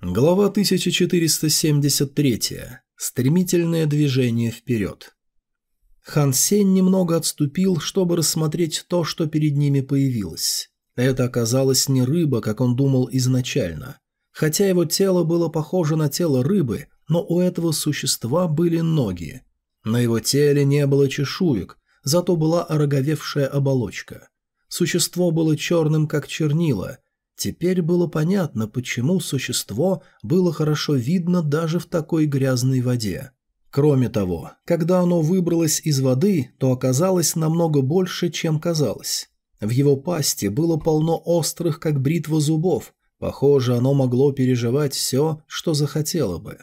Глава 1473. Стремительное движение вперед. Хан Сень немного отступил, чтобы рассмотреть то, что перед ними появилось. Это оказалось не рыба, как он думал изначально. Хотя его тело было похоже на тело рыбы, но у этого существа были ноги. На его теле не было чешуек, зато была ороговевшая оболочка. Существо было черным, как чернила – Теперь было понятно, почему существо было хорошо видно даже в такой грязной воде. Кроме того, когда оно выбралось из воды, то оказалось намного больше, чем казалось. В его пасти было полно острых, как бритва зубов. Похоже, оно могло переживать все, что захотело бы.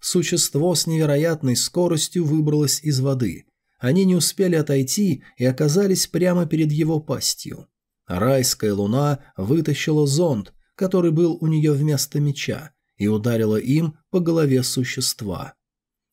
Существо с невероятной скоростью выбралось из воды. Они не успели отойти и оказались прямо перед его пастью. Райская луна вытащила зонт, который был у нее вместо меча, и ударила им по голове существа.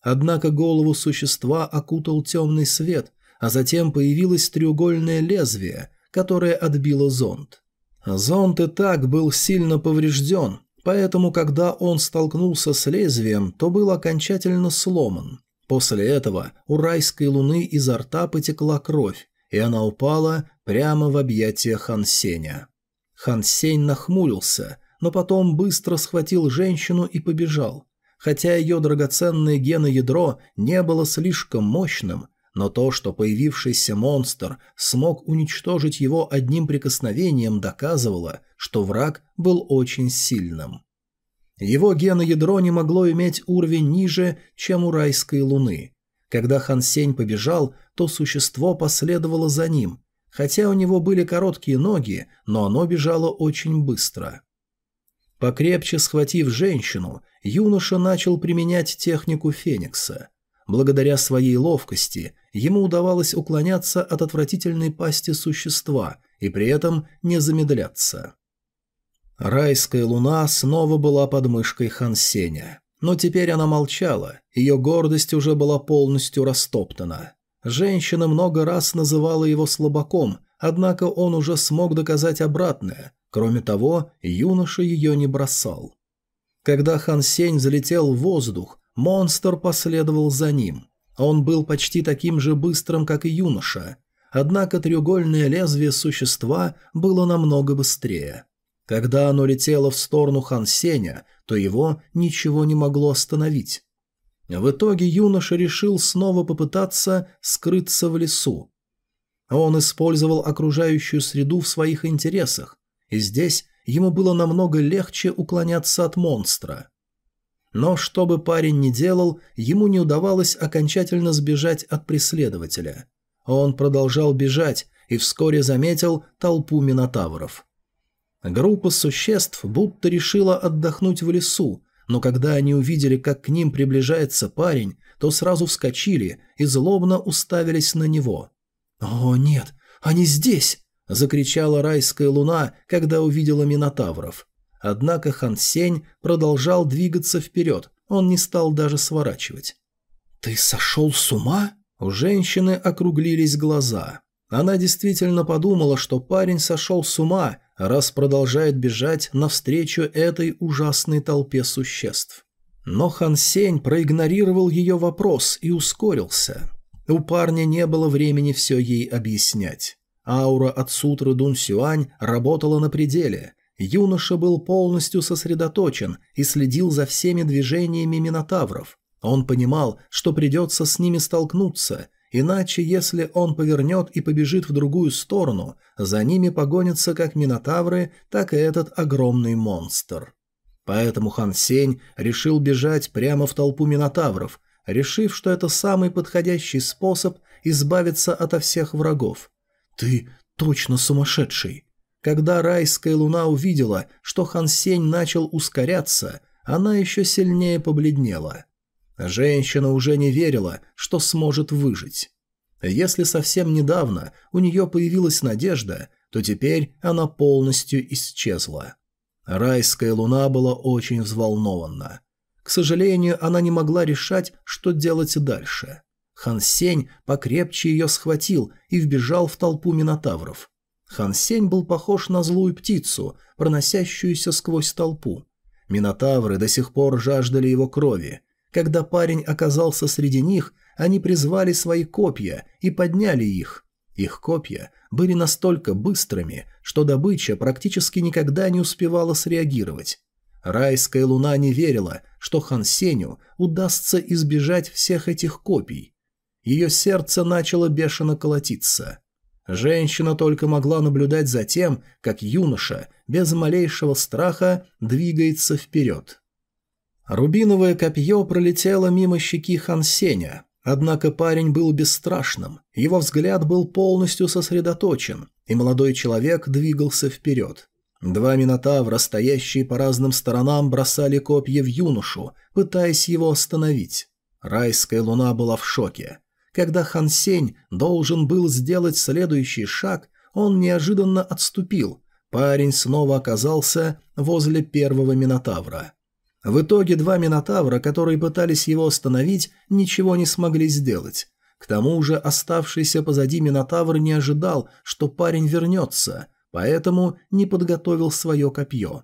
Однако голову существа окутал темный свет, а затем появилось треугольное лезвие, которое отбило зонт. Зонт и так был сильно поврежден, поэтому когда он столкнулся с лезвием, то был окончательно сломан. После этого у райской луны изо рта потекла кровь, и она упала прямо в объятия Хан Сеня. Хан Сень нахмурился, но потом быстро схватил женщину и побежал. Хотя ее драгоценное геноядро не было слишком мощным, но то, что появившийся монстр смог уничтожить его одним прикосновением, доказывало, что враг был очень сильным. Его геноядро не могло иметь уровень ниже, чем у райской луны. Когда Хан Сень побежал, то существо последовало за ним. Хотя у него были короткие ноги, но оно бежало очень быстро. Покрепче схватив женщину, юноша начал применять технику Феникса. Благодаря своей ловкости ему удавалось уклоняться от отвратительной пасти существа и при этом не замедляться. Райская луна снова была под мышкой Хансеня. Но теперь она молчала, ее гордость уже была полностью растоптана. Женщина много раз называла его слабаком, однако он уже смог доказать обратное. Кроме того, юноша ее не бросал. Когда Хан Сень залетел в воздух, монстр последовал за ним. Он был почти таким же быстрым, как и юноша. Однако треугольное лезвие существа было намного быстрее. Когда оно летело в сторону Хан Сеня, то его ничего не могло остановить. В итоге юноша решил снова попытаться скрыться в лесу. Он использовал окружающую среду в своих интересах, и здесь ему было намного легче уклоняться от монстра. Но что бы парень ни делал, ему не удавалось окончательно сбежать от преследователя. Он продолжал бежать и вскоре заметил толпу минотавров. Группа существ будто решила отдохнуть в лесу, но когда они увидели, как к ним приближается парень, то сразу вскочили и злобно уставились на него. «О, нет, они здесь!» – закричала райская луна, когда увидела минотавров. Однако Хан Сень продолжал двигаться вперед, он не стал даже сворачивать. «Ты сошел с ума?» У женщины округлились глаза. Она действительно подумала, что парень сошел с ума, раз продолжает бежать навстречу этой ужасной толпе существ. Но Хан Сень проигнорировал ее вопрос и ускорился. У парня не было времени все ей объяснять. Аура от сутры Дун Сюань работала на пределе. Юноша был полностью сосредоточен и следил за всеми движениями минотавров. Он понимал, что придется с ними столкнуться, Иначе, если он повернет и побежит в другую сторону, за ними погонятся как минотавры, так и этот огромный монстр. Поэтому Хан Сень решил бежать прямо в толпу минотавров, решив, что это самый подходящий способ избавиться ото всех врагов. «Ты точно сумасшедший!» Когда райская луна увидела, что Хан Сень начал ускоряться, она еще сильнее побледнела. Женщина уже не верила, что сможет выжить. Если совсем недавно у нее появилась надежда, то теперь она полностью исчезла. Райская луна была очень взволнована. К сожалению, она не могла решать, что делать дальше. Хан Сень покрепче ее схватил и вбежал в толпу минотавров. Хан Сень был похож на злую птицу, проносящуюся сквозь толпу. Минотавры до сих пор жаждали его крови. Когда парень оказался среди них, они призвали свои копья и подняли их. Их копья были настолько быстрыми, что добыча практически никогда не успевала среагировать. Райская луна не верила, что Хан Сеню удастся избежать всех этих копий. Ее сердце начало бешено колотиться. Женщина только могла наблюдать за тем, как юноша без малейшего страха двигается вперед. Рубиновое копье пролетело мимо щеки Хан Сеня, однако парень был бесстрашным, его взгляд был полностью сосредоточен, и молодой человек двигался вперед. Два минотавра, стоящие по разным сторонам, бросали копья в юношу, пытаясь его остановить. Райская луна была в шоке. Когда Хан Сень должен был сделать следующий шаг, он неожиданно отступил. Парень снова оказался возле первого минотавра. В итоге два минотавра, которые пытались его остановить, ничего не смогли сделать. К тому же оставшийся позади минотавр не ожидал, что парень вернется – поэтому не подготовил свое копье.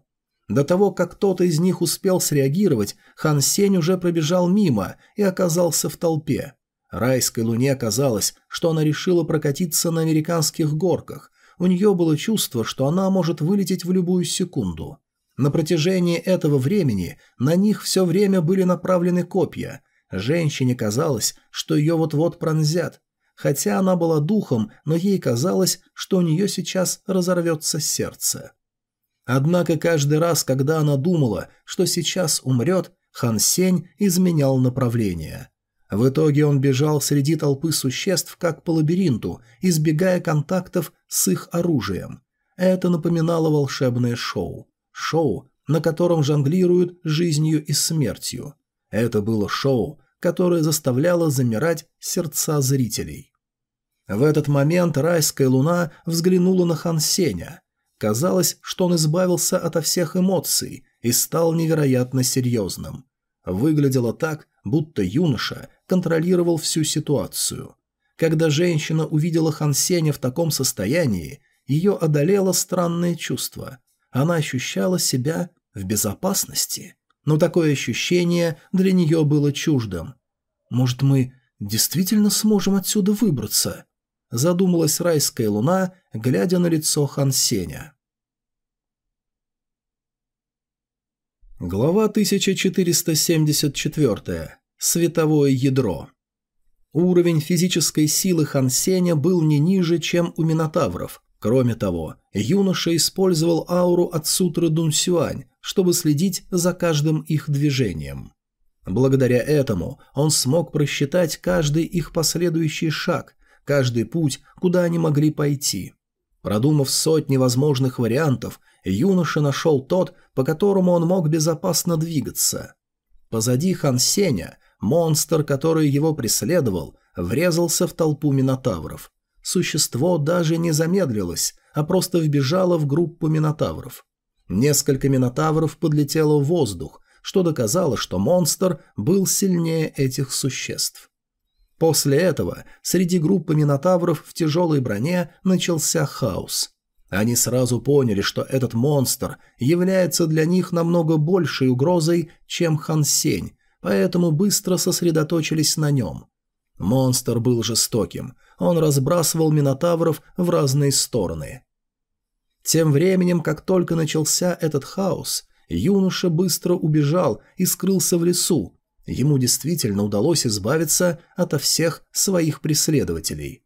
До того, как кто-то из них успел среагировать, Хан Сень уже пробежал мимо и оказался в толпе. Райской луне казалось, что она решила прокатиться на американских горках. У нее было чувство, что она может вылететь в любую секунду. На протяжении этого времени на них все время были направлены копья. Женщине казалось, что ее вот-вот пронзят, Хотя она была духом, но ей казалось, что у нее сейчас разорвется сердце. Однако каждый раз, когда она думала, что сейчас умрет, Хан Сень изменял направление. В итоге он бежал среди толпы существ, как по лабиринту, избегая контактов с их оружием. Это напоминало волшебное шоу. Шоу, на котором жонглируют жизнью и смертью. Это было шоу, которое заставляло замирать сердца зрителей. В этот момент райская луна взглянула на Хан Сеня. Казалось, что он избавился ото всех эмоций и стал невероятно серьезным. Выглядело так, будто юноша контролировал всю ситуацию. Когда женщина увидела Хан Сеня в таком состоянии, ее одолело странное чувство. Она ощущала себя в безопасности но такое ощущение для нее было чуждым. «Может, мы действительно сможем отсюда выбраться?» задумалась райская луна, глядя на лицо Хан Сеня. Глава 1474. Световое ядро. Уровень физической силы Хан Сеня был не ниже, чем у Минотавров. Кроме того, юноша использовал ауру от сутры Дун Сюань, чтобы следить за каждым их движением. Благодаря этому он смог просчитать каждый их последующий шаг, каждый путь, куда они могли пойти. Продумав сотни возможных вариантов, юноша нашел тот, по которому он мог безопасно двигаться. Позади Хан Сеня, монстр, который его преследовал, врезался в толпу минотавров. Существо даже не замедлилось, а просто вбежало в группу минотавров. Несколько минотавров подлетело в воздух, что доказало, что монстр был сильнее этих существ. После этого среди группы минотавров в тяжелой броне начался хаос. Они сразу поняли, что этот монстр является для них намного большей угрозой, чем Хан Сень, поэтому быстро сосредоточились на нем. Монстр был жестоким, он разбрасывал минотавров в разные стороны. Тем временем, как только начался этот хаос, юноша быстро убежал и скрылся в лесу. Ему действительно удалось избавиться ото всех своих преследователей.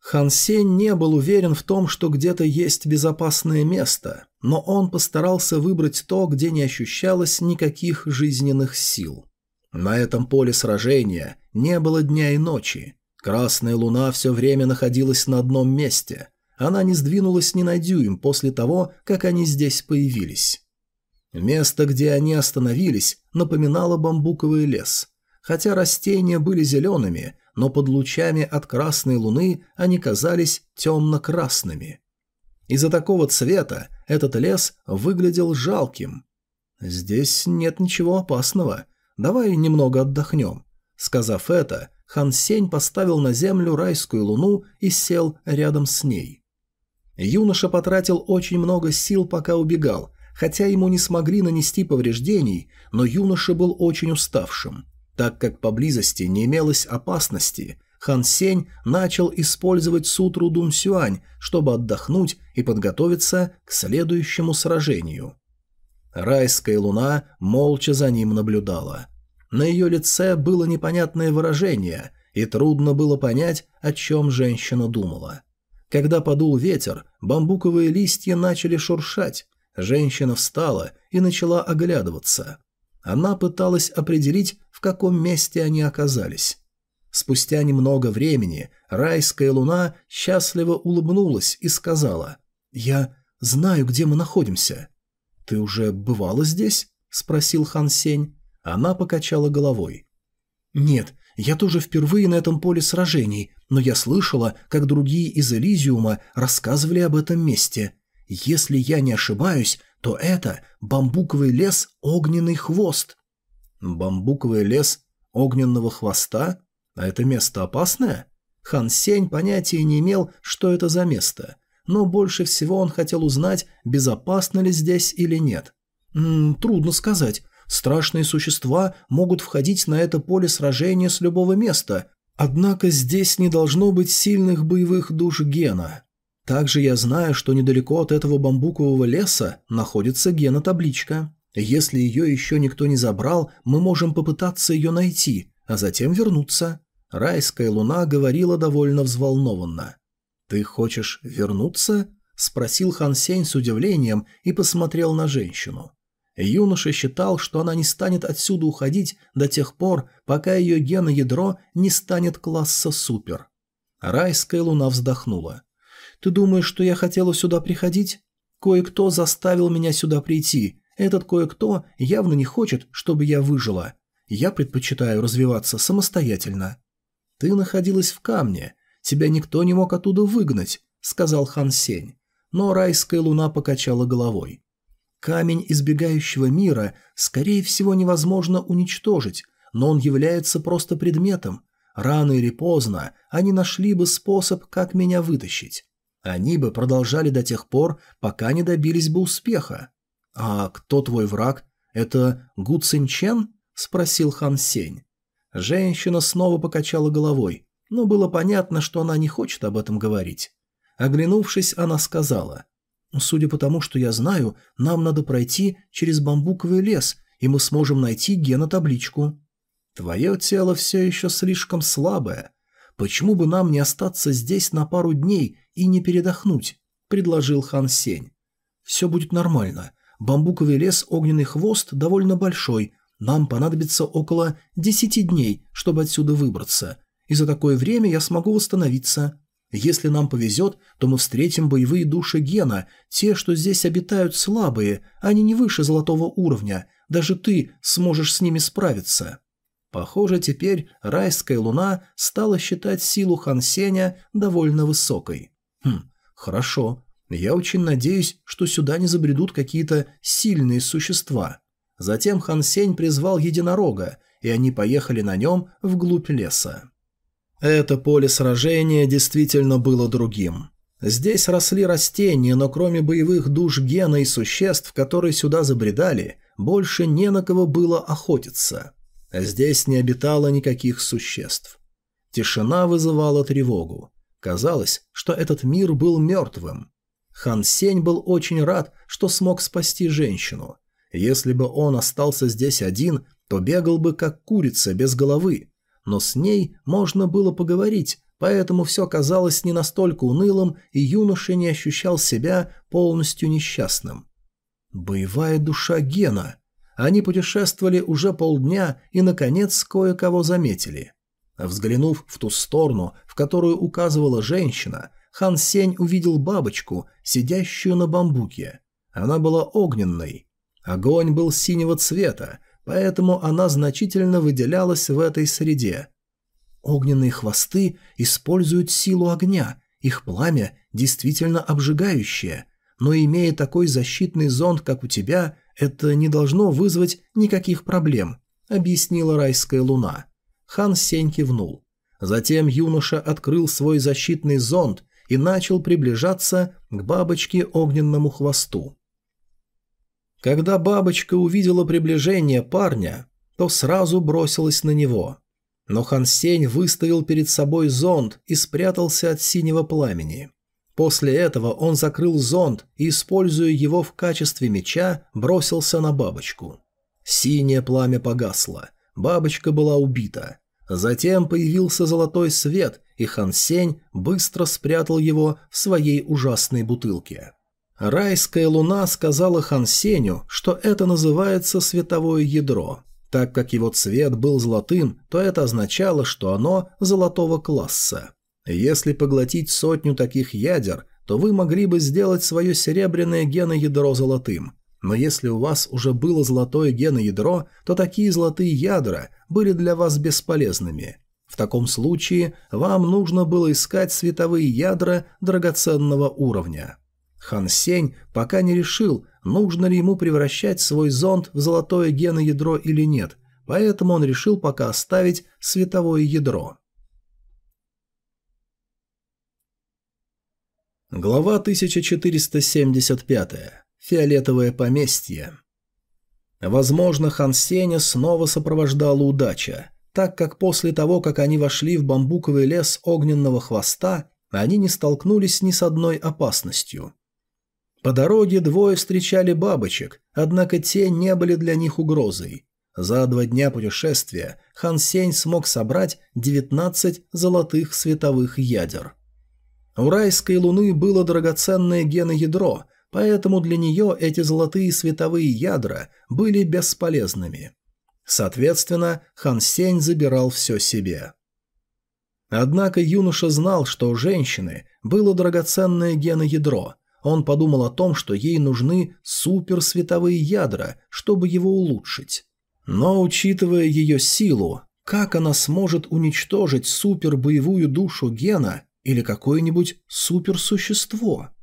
Хан Сень не был уверен в том, что где-то есть безопасное место, но он постарался выбрать то, где не ощущалось никаких жизненных сил. На этом поле сражения не было дня и ночи. Красная луна все время находилась на одном месте – она не сдвинулась ни на дюйм после того, как они здесь появились. Место, где они остановились, напоминало бамбуковый лес. Хотя растения были зелеными, но под лучами от красной луны они казались темно-красными. Из-за такого цвета этот лес выглядел жалким. «Здесь нет ничего опасного. Давай немного отдохнем». Сказав это, Хан Сень поставил на землю райскую луну и сел рядом с ней. Юноша потратил очень много сил, пока убегал, Хотя ему не смогли нанести повреждений, но юноша был очень уставшим. Так как поблизости не имелось опасности, Хан Сень начал использовать сутру Дун Сюань, чтобы отдохнуть и подготовиться к следующему сражению. Райская луна молча за ним наблюдала. На ее лице было непонятное выражение, и трудно было понять, о чем женщина думала. Когда подул ветер, бамбуковые листья начали шуршать. Женщина встала и начала оглядываться. Она пыталась определить, в каком месте они оказались. Спустя немного времени райская луна счастливо улыбнулась и сказала «Я знаю, где мы находимся». «Ты уже бывала здесь?» – спросил Хан Сень. Она покачала головой. «Нет, я тоже впервые на этом поле сражений, но я слышала, как другие из Элизиума рассказывали об этом месте. Если я не ошибаюсь, то это бамбуковый лес «Огненный хвост». Бамбуковый лес огненного хвоста? А это место опасное? Хан Сень понятия не имел, что это за место, но больше всего он хотел узнать, безопасно ли здесь или нет. М -м, трудно сказать. Страшные существа могут входить на это поле сражения с любого места, однако здесь не должно быть сильных боевых душ Гена. Также я знаю, что недалеко от этого бамбукового леса находится Гена-табличка. Если ее еще никто не забрал, мы можем попытаться ее найти, а затем вернуться. Райская луна говорила довольно взволнованно. «Ты хочешь вернуться?» – спросил Хан Сень с удивлением и посмотрел на женщину. Юноша считал, что она не станет отсюда уходить до тех пор, пока ее геноядро не станет класса супер. Райская луна вздохнула. «Ты думаешь, что я хотела сюда приходить? Кое-кто заставил меня сюда прийти. Этот кое-кто явно не хочет, чтобы я выжила. Я предпочитаю развиваться самостоятельно». «Ты находилась в камне. Тебя никто не мог оттуда выгнать», — сказал Хан Сень. Но райская луна покачала головой. Камень избегающего мира, скорее всего, невозможно уничтожить, но он является просто предметом. Рано или поздно они нашли бы способ, как меня вытащить. Они бы продолжали до тех пор, пока не добились бы успеха. «А кто твой враг? Это Гу Цинчен?» – спросил Хан Сень. Женщина снова покачала головой, но было понятно, что она не хочет об этом говорить. Оглянувшись, она сказала – Судя по тому, что я знаю, нам надо пройти через бамбуковый лес, и мы сможем найти генотабличку. Твое тело все еще слишком слабое. Почему бы нам не остаться здесь на пару дней и не передохнуть? Предложил Хан Сень. Все будет нормально. Бамбуковый лес Огненный Хвост довольно большой. Нам понадобится около десяти дней, чтобы отсюда выбраться. И за такое время я смогу восстановиться. Если нам повезет, то мы встретим боевые души Гена, те, что здесь обитают слабые, они не выше золотого уровня, даже ты сможешь с ними справиться. Похоже, теперь райская луна стала считать силу Хансеня довольно высокой. Хм, хорошо. Я очень надеюсь, что сюда не забредут какие-то сильные существа. Затем Хансень призвал единорога, и они поехали на нем вглубь леса. Это поле сражения действительно было другим. Здесь росли растения, но кроме боевых душ гена и существ, которые сюда забредали, больше не на кого было охотиться. Здесь не обитало никаких существ. Тишина вызывала тревогу. Казалось, что этот мир был мертвым. Хан Сень был очень рад, что смог спасти женщину. Если бы он остался здесь один, то бегал бы как курица без головы, но с ней можно было поговорить, поэтому все казалось не настолько унылым, и юноша не ощущал себя полностью несчастным. Боевая душа Гена. Они путешествовали уже полдня и, наконец, кое-кого заметили. Взглянув в ту сторону, в которую указывала женщина, Хан Сень увидел бабочку, сидящую на бамбуке. Она была огненной. Огонь был синего цвета, поэтому она значительно выделялась в этой среде. Огненные хвосты используют силу огня, их пламя действительно обжигающее, но имея такой защитный зонд, как у тебя, это не должно вызвать никаких проблем, объяснила райская луна. Хан Сень кивнул. Затем юноша открыл свой защитный зонд и начал приближаться к бабочке огненному хвосту. Когда бабочка увидела приближение парня, то сразу бросилась на него. Но Хан Сень выставил перед собой зонт и спрятался от синего пламени. После этого он закрыл зонт и, используя его в качестве меча, бросился на бабочку. Синее пламя погасло. Бабочка была убита. Затем появился золотой свет, и Хан Сень быстро спрятал его в своей ужасной бутылке. Райская луна сказала Хан Сеню, что это называется световое ядро. Так как его цвет был золотым, то это означало, что оно золотого класса. Если поглотить сотню таких ядер, то вы могли бы сделать свое серебряное геноядро золотым. Но если у вас уже было золотое геноядро, то такие золотые ядра были для вас бесполезными. В таком случае вам нужно было искать световые ядра драгоценного уровня. Хан Сень пока не решил, нужно ли ему превращать свой зонд в золотое геноядро или нет, поэтому он решил пока оставить световое ядро. Глава 1475. Фиолетовое поместье. Возможно, Хан Сеня снова сопровождала удача, так как после того, как они вошли в бамбуковый лес огненного хвоста, они не столкнулись ни с одной опасностью. По дороге двое встречали бабочек, однако те не были для них угрозой. За два дня путешествия Хан Сень смог собрать 19 золотых световых ядер. У райской луны было драгоценное геноядро, поэтому для нее эти золотые световые ядра были бесполезными. Соответственно, Хан Сень забирал все себе. Однако юноша знал, что у женщины было драгоценное геноядро – он подумал о том, что ей нужны суперсветовые ядра, чтобы его улучшить. Но, учитывая ее силу, как она сможет уничтожить супербоевую душу Гена или какое-нибудь суперсущество?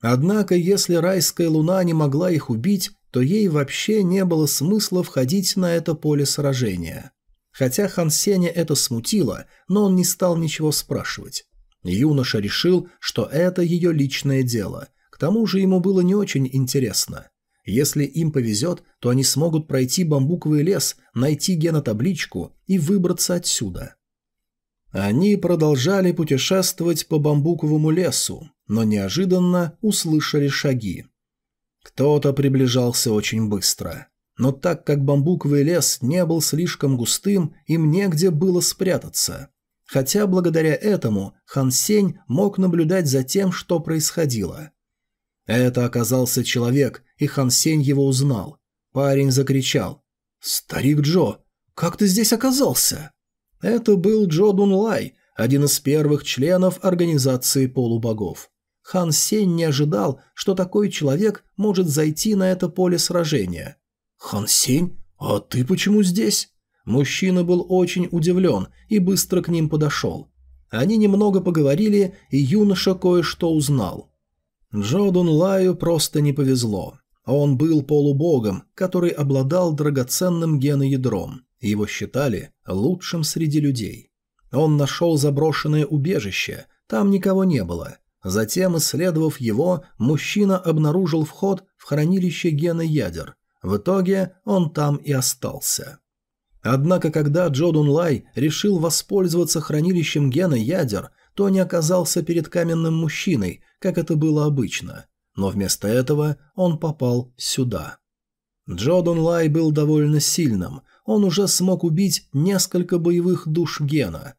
Однако, если райская луна не могла их убить, то ей вообще не было смысла входить на это поле сражения. Хотя Хан Сеня это смутило, но он не стал ничего спрашивать. Юноша решил, что это ее личное дело. К тому же ему было не очень интересно. Если им повезет, то они смогут пройти бамбуковый лес, найти генотабличку и выбраться отсюда. Они продолжали путешествовать по бамбуковому лесу, но неожиданно услышали шаги. Кто-то приближался очень быстро. Но так как бамбуковый лес не был слишком густым, им негде было спрятаться. Хотя благодаря этому Хан Сень мог наблюдать за тем, что происходило. Это оказался человек, и Хан Сень его узнал. Парень закричал. «Старик Джо, как ты здесь оказался?» Это был Джо Дун Лай, один из первых членов Организации полубогов. Хан Сень не ожидал, что такой человек может зайти на это поле сражения. «Хан Сень, а ты почему здесь?» Мужчина был очень удивлен и быстро к ним подошел. Они немного поговорили, и юноша кое-что узнал. Джодун Лаю просто не повезло. Он был полубогом, который обладал драгоценным геноядром. Его считали лучшим среди людей. Он нашел заброшенное убежище, там никого не было. Затем, исследовав его, мужчина обнаружил вход в хранилище геноядер. В итоге он там и остался. Однако, когда Джо Дун Лай решил воспользоваться хранилищем гена ядер, то не оказался перед каменным мужчиной, как это было обычно. Но вместо этого он попал сюда. Джо Дун Лай был довольно сильным, он уже смог убить несколько боевых душ гена.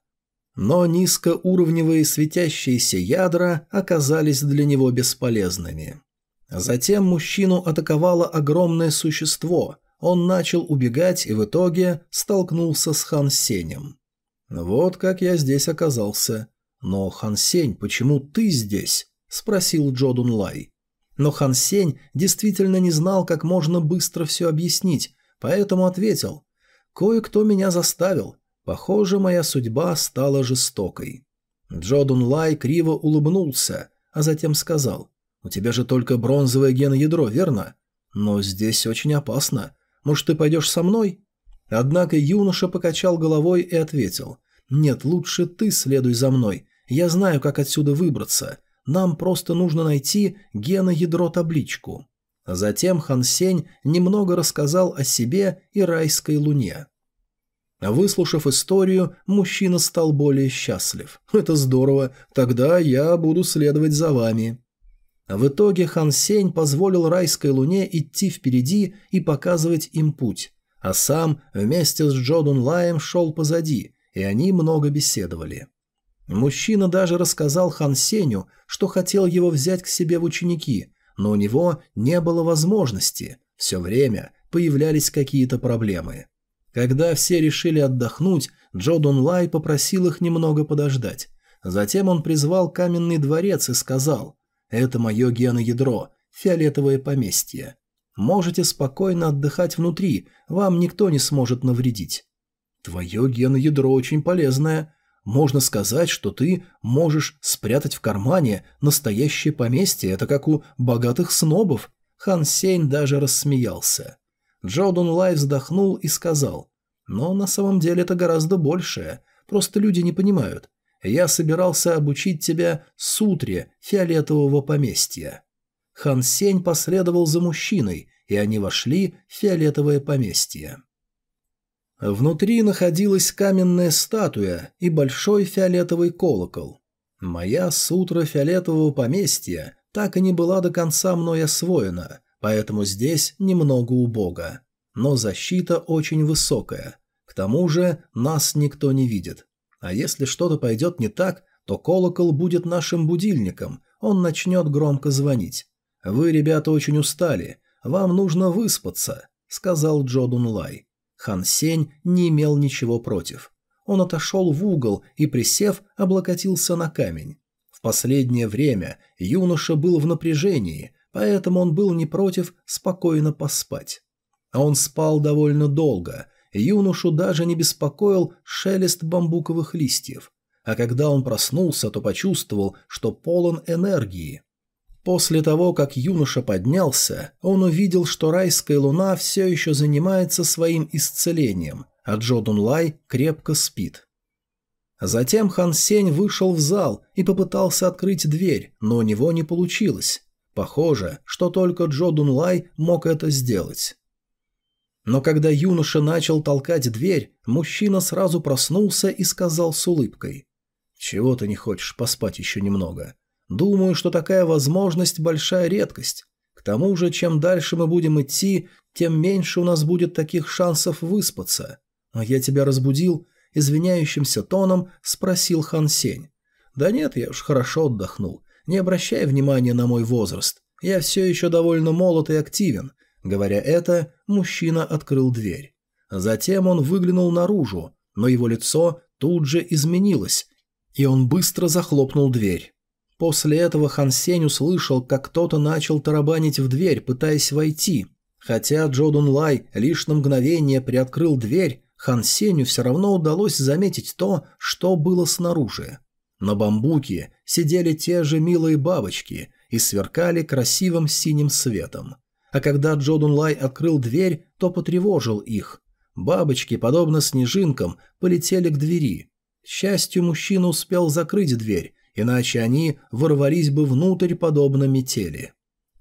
Но низкоуровневые светящиеся ядра оказались для него бесполезными. Затем мужчину атаковало огромное существо – он начал убегать и в итоге столкнулся с Хан Сенем. «Вот как я здесь оказался. Но, Хан Сень, почему ты здесь?» – спросил Джо Дун Лай. Но Хан Сень действительно не знал, как можно быстро все объяснить, поэтому ответил. «Кое-кто меня заставил. Похоже, моя судьба стала жестокой». Джо Дун Лай криво улыбнулся, а затем сказал. «У тебя же только бронзовое геноядро, верно? Но здесь очень опасно. Может, ты пойдешь со мной?» Однако юноша покачал головой и ответил. «Нет, лучше ты следуй за мной. Я знаю, как отсюда выбраться. Нам просто нужно найти геноядро-табличку». Затем Хан Сень немного рассказал о себе и райской луне. Выслушав историю, мужчина стал более счастлив. «Это здорово, тогда я буду следовать за вами». В итоге Хан Сень позволил райской луне идти впереди и показывать им путь, а сам вместе с Джодун Лаем шел позади, и они много беседовали. Мужчина даже рассказал Хан Сеню, что хотел его взять к себе в ученики, но у него не было возможности, все время появлялись какие-то проблемы. Когда все решили отдохнуть, Джо Дун Лай попросил их немного подождать. Затем он призвал каменный дворец и сказал «Это мое геноядро, фиолетовое поместье. Можете спокойно отдыхать внутри, вам никто не сможет навредить». «Твое геноядро очень полезное. Можно сказать, что ты можешь спрятать в кармане настоящее поместье, это как у богатых снобов. Хан Сень даже рассмеялся. Джо Дун Лай вздохнул и сказал, «Но на самом деле это гораздо большее, просто люди не понимают. Я собирался обучить тебя сутре фиолетового поместья». Хан Сень последовал за мужчиной, и они вошли в фиолетовое поместье. Внутри находилась каменная статуя и большой фиолетовый колокол. Моя сутра фиолетового поместья так и не была до конца мной освоена, поэтому здесь немного убого. Но защита очень высокая. К тому же нас никто не видит. А если что-то пойдет не так, то колокол будет нашим будильником, он начнет громко звонить. «Вы, ребята, очень устали, вам нужно выспаться», — сказал Джодун Лай. Хан Сень не имел ничего против. Он отошел в угол и, присев, облокотился на камень. В последнее время юноша был в напряжении, поэтому он был не против спокойно поспать. А он спал довольно долго, юношу даже не беспокоил шелест бамбуковых листьев. А когда он проснулся, то почувствовал, что полон энергии. После того, как юноша поднялся, он увидел, что райская луна все еще занимается своим исцелением, а Джо Дунлай крепко спит. Затем Хан Сень вышел в зал и попытался открыть дверь, но у него не получилось. Похоже, что только Джо Дунлай мог это сделать. Но когда юноша начал толкать дверь, мужчина сразу проснулся и сказал с улыбкой. «Чего ты не хочешь поспать еще немного? Думаю, что такая возможность – большая редкость. К тому же, чем дальше мы будем идти, тем меньше у нас будет таких шансов выспаться. А я тебя разбудил?» – извиняющимся тоном спросил Хан Сень. «Да нет, я уж хорошо отдохнул. Не обращай внимания на мой возраст. Я все еще довольно молод и активен». Говоря это, мужчина открыл дверь. Затем он выглянул наружу, но его лицо тут же изменилось, и он быстро захлопнул дверь. После этого Хан Сень услышал, как кто-то начал тарабанить в дверь, пытаясь войти. Хотя Джодун Лай лишь на мгновение приоткрыл дверь, Хан Сенью все равно удалось заметить то, что было снаружи. На бамбуке сидели те же милые бабочки и сверкали красивым синим светом. А когда Джодун Лай открыл дверь, то потревожил их. Бабочки, подобно снежинкам, полетели к двери. К счастью, мужчина успел закрыть дверь, иначе они ворвались бы внутрь подобно метели.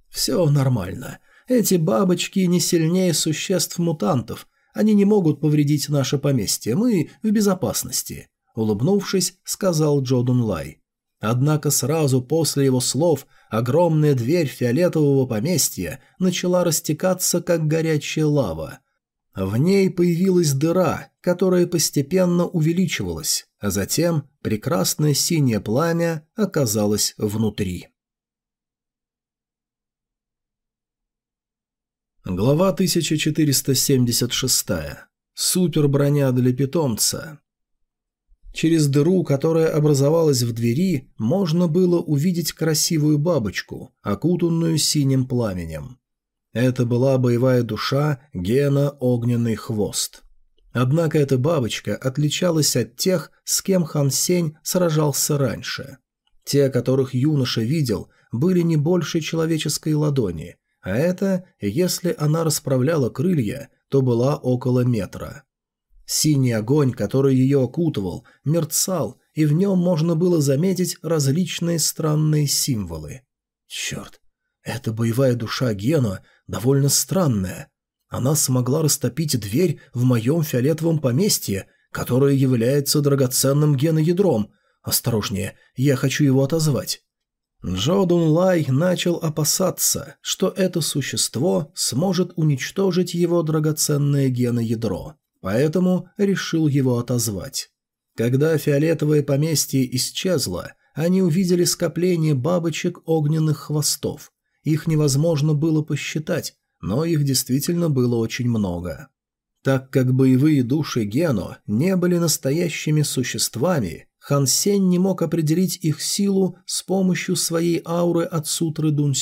Все нормально. Эти бабочки не сильнее существ-мутантов. Они не могут повредить наше поместье. Мы в безопасности. Улыбнувшись, сказал Джодун Лай. Однако сразу после его слов огромная дверь фиолетового поместья начала растекаться, как горячая лава. В ней появилась дыра, которая постепенно увеличивалась, а затем прекрасное синее пламя оказалось внутри. Глава 1476. Суперброня для питомца. Через дыру, которая образовалась в двери, можно было увидеть красивую бабочку, окутанную синим пламенем. Это была боевая душа Гена Огненный Хвост. Однако эта бабочка отличалась от тех, с кем Хан Сень сражался раньше. Те, которых юноша видел, были не больше человеческой ладони, а это, если она расправляла крылья, то была около метра. Синий огонь, который ее окутывал, мерцал, и в нем можно было заметить различные странные символы. Черт, эта боевая душа Гена довольно странная. Она смогла растопить дверь в моем фиолетовом поместье, которое является драгоценным геноядром. Осторожнее, я хочу его отозвать. Джо Лай начал опасаться, что это существо сможет уничтожить его драгоценное геноядро, поэтому решил его отозвать. Когда фиолетовое поместье исчезло, они увидели скопление бабочек огненных хвостов. Их невозможно было посчитать, но их действительно было очень много. Так как боевые души Гено не были настоящими существами, Хан Сень не мог определить их силу с помощью своей ауры от сутры Дун.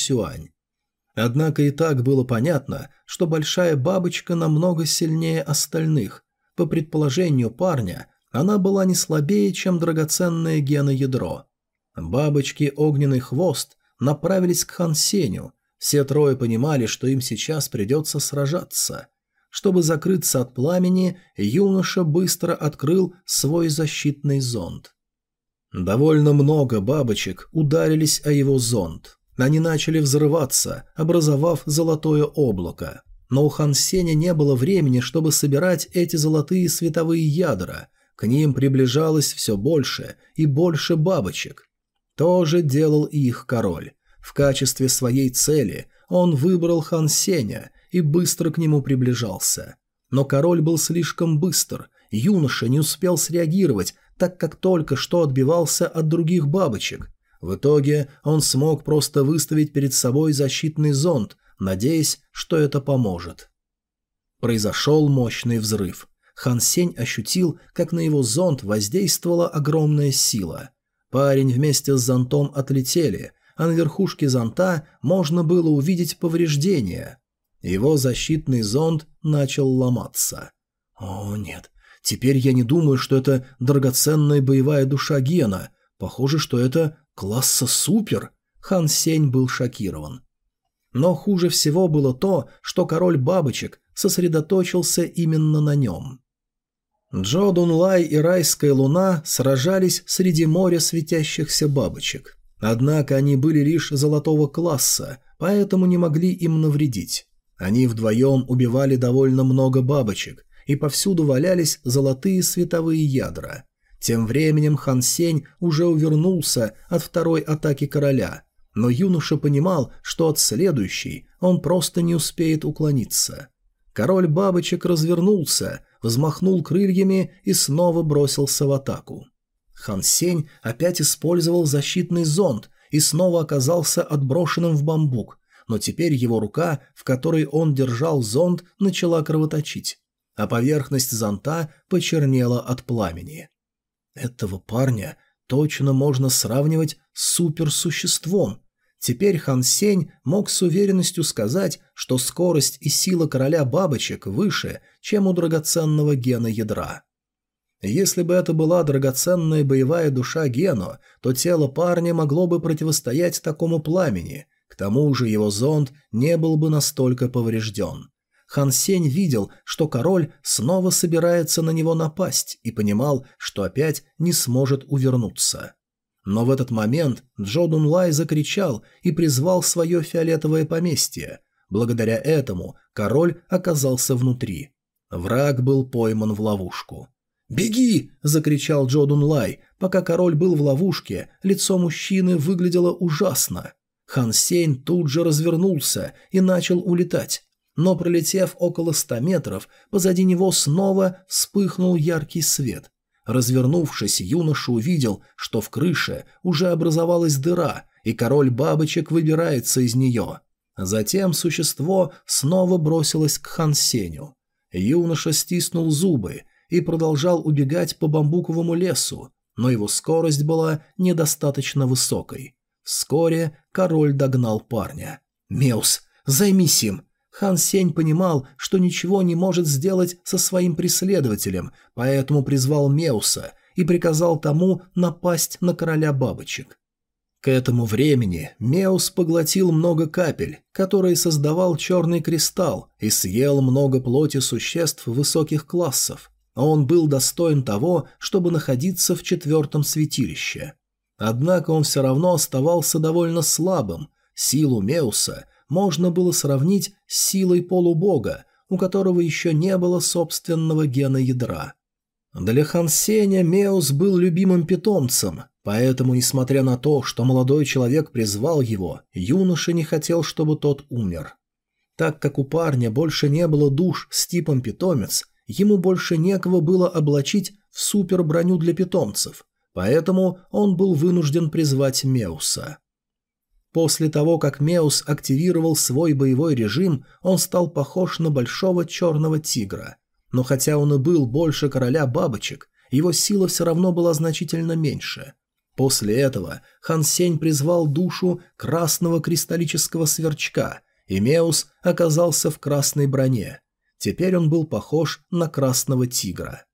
Однако и так было понятно, что большая бабочка намного сильнее остальных. По предположению парня, она была не слабее, чем драгоценное геноядро. Бабочки Огненный Хвост направились к Хан Сеню. Все трое понимали, что им сейчас придется сражаться. Чтобы закрыться от пламени, юноша быстро открыл свой защитный зонд. Довольно много бабочек ударились о его зонд. Они начали взрываться, образовав золотое облако. Но у Хан Сеня не было времени, чтобы собирать эти золотые световые ядра. К ним приближалось все больше и больше бабочек. То же делал и их король. В качестве своей цели он выбрал Хан Сеня и быстро к нему приближался. Но король был слишком быстр, юноша не успел среагировать, так как только что отбивался от других бабочек. В итоге он смог просто выставить перед собой защитный зонд, надеясь, что это поможет. Произошел мощный взрыв. Хан Сень ощутил, как на его зонт воздействовала огромная сила. Парень вместе с зонтом отлетели, а на верхушке зонта можно было увидеть повреждения. Его защитный зонд начал ломаться. «О, нет, Теперь я не думаю, что это драгоценная боевая душа Гена. Похоже, что это класса супер. Хан Сень был шокирован. Но хуже всего было то, что король бабочек сосредоточился именно на нем. Джо Дунлай и Райская луна сражались среди моря светящихся бабочек. Однако они были лишь золотого класса, поэтому не могли им навредить. Они вдвоем убивали довольно много бабочек, и повсюду валялись золотые световые ядра. Тем временем Хан Сень уже увернулся от второй атаки короля, но юноша понимал, что от следующей он просто не успеет уклониться. Король бабочек развернулся, взмахнул крыльями и снова бросился в атаку. Хан Сень опять использовал защитный зонд и снова оказался отброшенным в бамбук, но теперь его рука, в которой он держал зонд, начала кровоточить а поверхность зонта почернела от пламени. Этого парня точно можно сравнивать с суперсуществом. Теперь Хан Сень мог с уверенностью сказать, что скорость и сила короля бабочек выше, чем у драгоценного гена ядра. Если бы это была драгоценная боевая душа Гено, то тело парня могло бы противостоять такому пламени, к тому же его зонд не был бы настолько поврежден. Хан Сень видел, что король снова собирается на него напасть и понимал, что опять не сможет увернуться. Но в этот момент Джо Дун Лай закричал и призвал свое фиолетовое поместье. Благодаря этому король оказался внутри. Враг был пойман в ловушку. «Беги!» – закричал Джо Дун Лай. Пока король был в ловушке, лицо мужчины выглядело ужасно. Хан Сень тут же развернулся и начал улетать но пролетев около ста метров, позади него снова вспыхнул яркий свет. Развернувшись, юноша увидел, что в крыше уже образовалась дыра, и король бабочек выбирается из нее. Затем существо снова бросилось к Хансеню. Юноша стиснул зубы и продолжал убегать по бамбуковому лесу, но его скорость была недостаточно высокой. Вскоре король догнал парня. «Меус, займись им, Хан Сень понимал, что ничего не может сделать со своим преследователем, поэтому призвал Меуса и приказал тому напасть на короля бабочек. К этому времени Меус поглотил много капель, которые создавал черный кристалл, и съел много плоти существ высоких классов. Он был достоин того, чтобы находиться в четвертом святилище. Однако он все равно оставался довольно слабым. Силу Меуса можно было сравнить с силой полубога, у которого еще не было собственного гена ядра. Для Хан Меус был любимым питомцем, поэтому, несмотря на то, что молодой человек призвал его, юноша не хотел, чтобы тот умер. Так как у парня больше не было душ с типом питомец, ему больше некого было облачить в суперброню для питомцев, поэтому он был вынужден призвать Меуса. После того, как Меус активировал свой боевой режим, он стал похож на большого черного тигра. Но хотя он и был больше короля бабочек, его сила все равно была значительно меньше. После этого Хан Сень призвал душу красного кристаллического сверчка, и Меус оказался в красной броне. Теперь он был похож на красного тигра.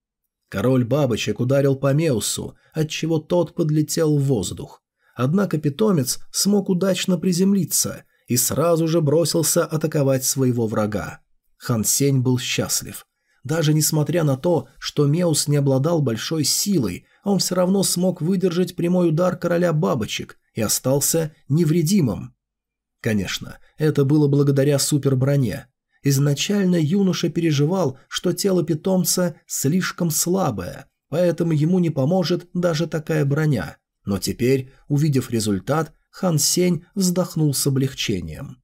Король бабочек ударил по Меусу, отчего тот подлетел в воздух. Однако питомец смог удачно приземлиться и сразу же бросился атаковать своего врага. Хан Сень был счастлив. Даже несмотря на то, что Меус не обладал большой силой, он все равно смог выдержать прямой удар короля бабочек и остался невредимым. Конечно, это было благодаря суперброне. Изначально юноша переживал, что тело питомца слишком слабое, поэтому ему не поможет даже такая броня – но теперь, увидев результат, Хан Сень вздохнул с облегчением.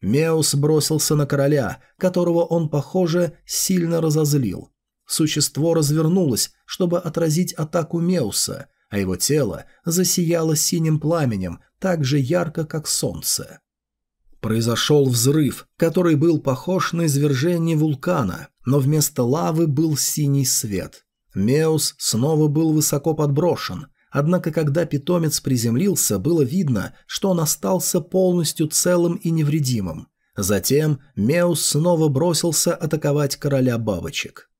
Меус бросился на короля, которого он, похоже, сильно разозлил. Существо развернулось, чтобы отразить атаку Меуса, а его тело засияло синим пламенем, так же ярко, как солнце. Произошел взрыв, который был похож на извержение вулкана, но вместо лавы был синий свет. Меус снова был высоко подброшен, Однако, когда питомец приземлился, было видно, что он остался полностью целым и невредимым. Затем Меус снова бросился атаковать короля бабочек.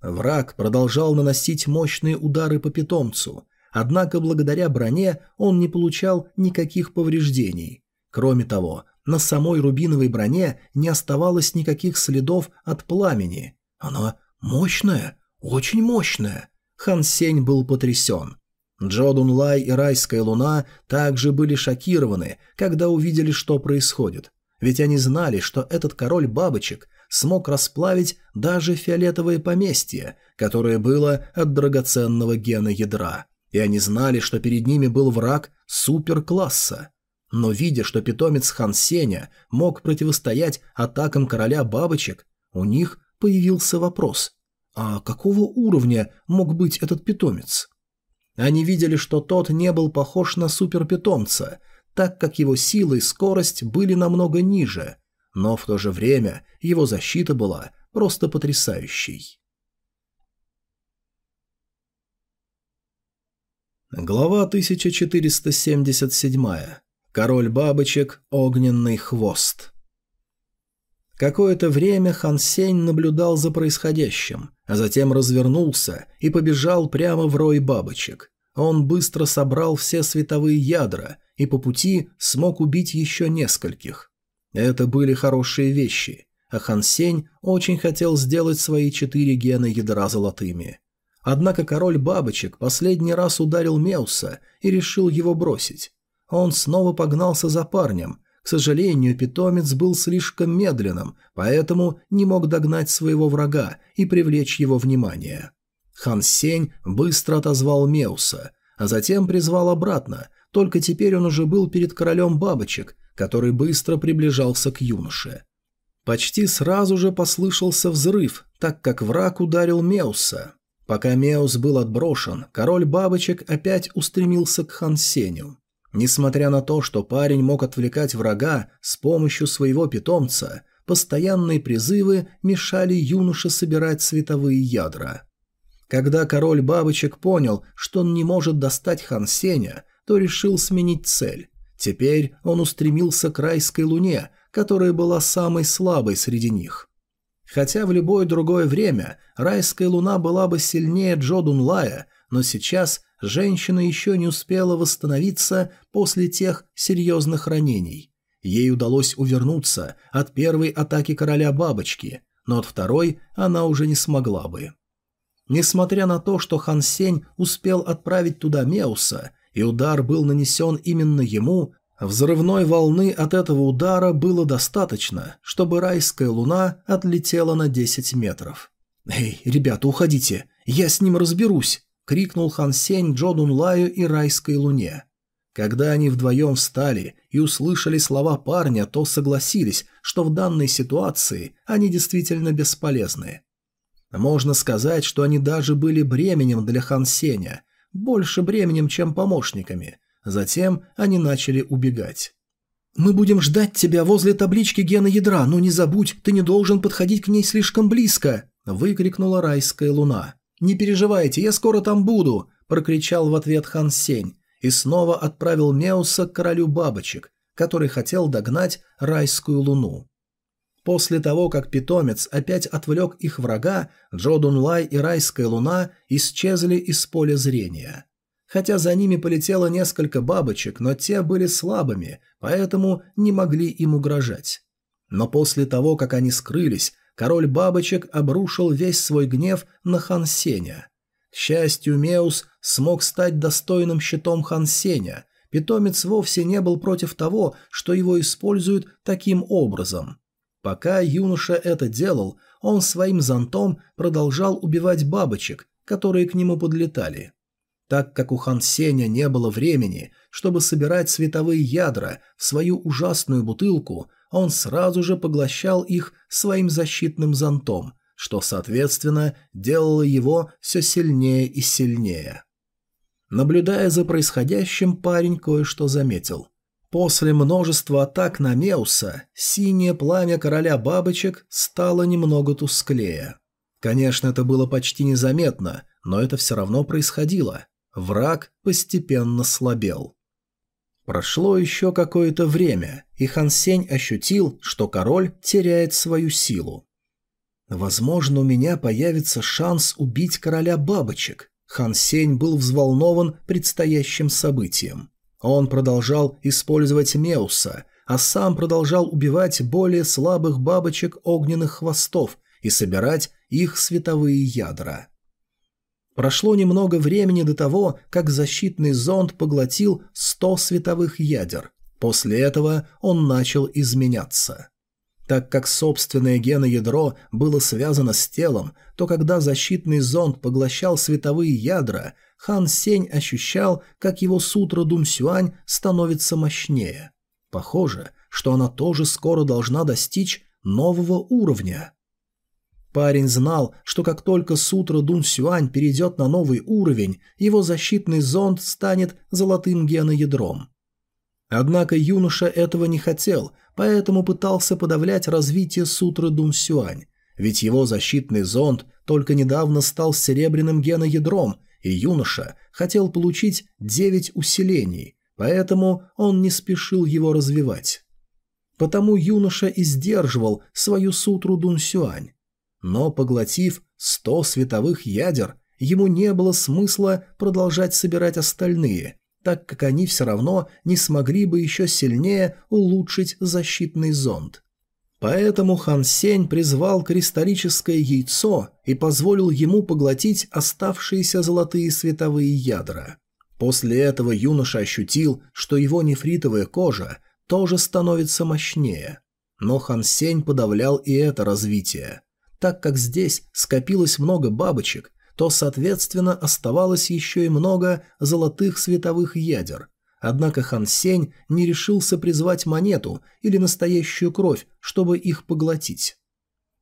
Враг продолжал наносить мощные удары по питомцу, однако благодаря броне он не получал никаких повреждений. Кроме того, на самой рубиновой броне не оставалось никаких следов от пламени. Она мощная, очень мощная. Хан Сень был потрясен. Джодун Лай и Райская Луна также были шокированы, когда увидели, что происходит. Ведь они знали, что этот король бабочек смог расплавить даже фиолетовое поместье, которое было от драгоценного гена ядра. И они знали, что перед ними был враг суперкласса. Но видя, что питомец Хан Сеня мог противостоять атакам короля бабочек, у них появился вопрос. А какого уровня мог быть этот питомец? Они видели, что тот не был похож на суперпитомца, так как его сила и скорость были намного ниже, но в то же время его защита была просто потрясающей. Глава 1477. Король бабочек. Огненный хвост. Какое-то время Хан Сень наблюдал за происходящим, а затем развернулся и побежал прямо в рой бабочек. Он быстро собрал все световые ядра и по пути смог убить еще нескольких. Это были хорошие вещи, а Хан Сень очень хотел сделать свои четыре гена ядра золотыми. Однако король бабочек последний раз ударил Меуса и решил его бросить. Он снова погнался за парнем, к сожалению, питомец был слишком медленным, поэтому не мог догнать своего врага и привлечь его внимание. Хан Сень быстро отозвал Меуса, а затем призвал обратно, только теперь он уже был перед королем бабочек, который быстро приближался к юноше. Почти сразу же послышался взрыв, так как враг ударил Меуса. Пока Меус был отброшен, король бабочек опять устремился к Хан Сеню. Несмотря на то, что парень мог отвлекать врага с помощью своего питомца, постоянные призывы мешали юноше собирать световые ядра. Когда король бабочек понял, что он не может достать Хан Сеня, то решил сменить цель. Теперь он устремился к райской луне, которая была самой слабой среди них. Хотя в любое другое время райская луна была бы сильнее Джо Дунлая, но сейчас женщина еще не успела восстановиться после тех серьезных ранений. Ей удалось увернуться от первой атаки короля бабочки, но от второй она уже не смогла бы. Несмотря на то, что Хан Сень успел отправить туда Меуса, и удар был нанесен именно ему, Взрывной волны от этого удара было достаточно, чтобы райская луна отлетела на 10 метров. «Эй, ребята, уходите! Я с ним разберусь!» — крикнул Хан Сень Джо Дун Лаю и райской луне. Когда они вдвоем встали и услышали слова парня, то согласились, что в данной ситуации они действительно бесполезны. Можно сказать, что они даже были бременем для Хан Сеня, больше бременем, чем помощниками. Затем они начали убегать. «Мы будем ждать тебя возле таблички гена ядра, но не забудь, ты не должен подходить к ней слишком близко!» – выкрикнула райская луна. «Не переживайте, я скоро там буду!» – прокричал в ответ Хан Сень и снова отправил Меуса к королю бабочек, который хотел догнать райскую луну. После того, как питомец опять отвлек их врага, Джо Дунлай и райская луна исчезли из поля зрения. Хотя за ними полетело несколько бабочек, но те были слабыми, поэтому не могли им угрожать. Но после того, как они скрылись, король бабочек обрушил весь свой гнев на Хан Сеня. К счастью, Меус смог стать достойным щитом Хан Сеня. Питомец вовсе не был против того, что его используют таким образом. Пока юноша это делал, он своим зонтом продолжал убивать бабочек, которые к нему подлетали. Так как у Хан Сеня не было времени, чтобы собирать световые ядра в свою ужасную бутылку, он сразу же поглощал их своим защитным зонтом, что, соответственно, делало его все сильнее и сильнее. Наблюдая за происходящим, парень кое-что заметил. После множества атак на Меуса, синее пламя короля бабочек стало немного тусклее. Конечно, это было почти незаметно, но это все равно происходило. Враг постепенно слабел. Прошло еще какое-то время, и Хан Сень ощутил, что король теряет свою силу. «Возможно, у меня появится шанс убить короля бабочек», Хан Сень был взволнован предстоящим событием. Он продолжал использовать Меуса, а сам продолжал убивать более слабых бабочек огненных хвостов и собирать их световые ядра. Прошло немного времени до того, как защитный зонд поглотил 100 световых ядер. После этого он начал изменяться. Так как собственное геноядро было связано с телом, то когда защитный зонд поглощал световые ядра, Хан Сень ощущал, как его сутра Дун Сюань становится мощнее. Похоже, что она тоже скоро должна достичь нового уровня. Парень знал, что как только сутра Дун Сюань перейдет на новый уровень, его защитный зонд станет золотым геноядром. Однако юноша этого не хотел, поэтому пытался подавлять развитие сутры Дун Сюань, ведь его защитный зонд только недавно стал серебряным геноядром, и юноша хотел получить девять усилений, поэтому он не спешил его развивать. Потому юноша и сдерживал свою сутру Дун Сюань. Но, поглотив сто световых ядер, ему не было смысла продолжать собирать остальные, так как они все равно не смогли бы еще сильнее улучшить защитный зонд. Поэтому Хан Сень призвал кристаллическое яйцо и позволил ему поглотить оставшиеся золотые световые ядра. После этого юноша ощутил, что его нефритовая кожа тоже становится мощнее. Но Хан Сень подавлял и это развитие. Так как здесь скопилось много бабочек, то, соответственно, оставалось еще и много золотых световых ядер. Однако Хан Сень не решился призвать монету или настоящую кровь, чтобы их поглотить.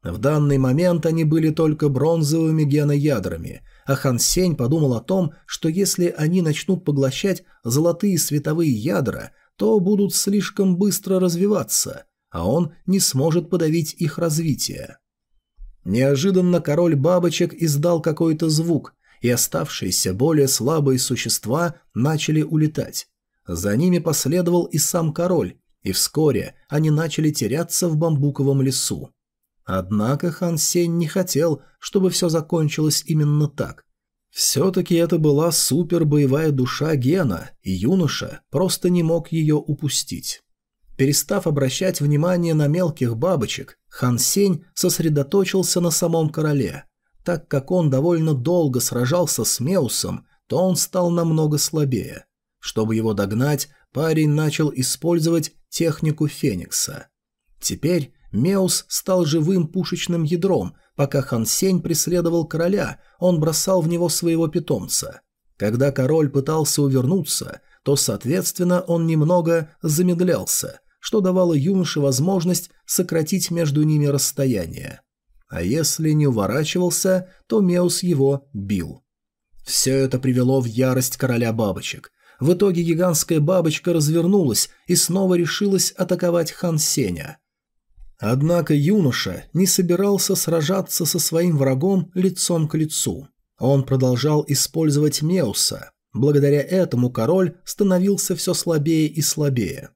В данный момент они были только бронзовыми геноядрами, а Хан Сень подумал о том, что если они начнут поглощать золотые световые ядра, то будут слишком быстро развиваться, а он не сможет подавить их развитие. Неожиданно король бабочек издал какой-то звук, и оставшиеся более слабые существа начали улетать. За ними последовал и сам король, и вскоре они начали теряться в бамбуковом лесу. Однако Хан Сень не хотел, чтобы все закончилось именно так. Все-таки это была супербоевая душа Гена, и юноша просто не мог ее упустить. Перестав обращать внимание на мелких бабочек, Хан Сень сосредоточился на самом короле. Так как он довольно долго сражался с Меусом, то он стал намного слабее. Чтобы его догнать, парень начал использовать технику Феникса. Теперь Меус стал живым пушечным ядром, пока Хан Сень преследовал короля, он бросал в него своего питомца. Когда король пытался увернуться, то, соответственно, он немного замедлялся, что давало юноше возможность сократить между ними расстояние. А если не уворачивался, то Меус его бил. Все это привело в ярость короля бабочек. В итоге гигантская бабочка развернулась и снова решилась атаковать Хан Сеня. Однако юноша не собирался сражаться со своим врагом лицом к лицу. Он продолжал использовать Меуса. Благодаря этому король становился все слабее и слабее.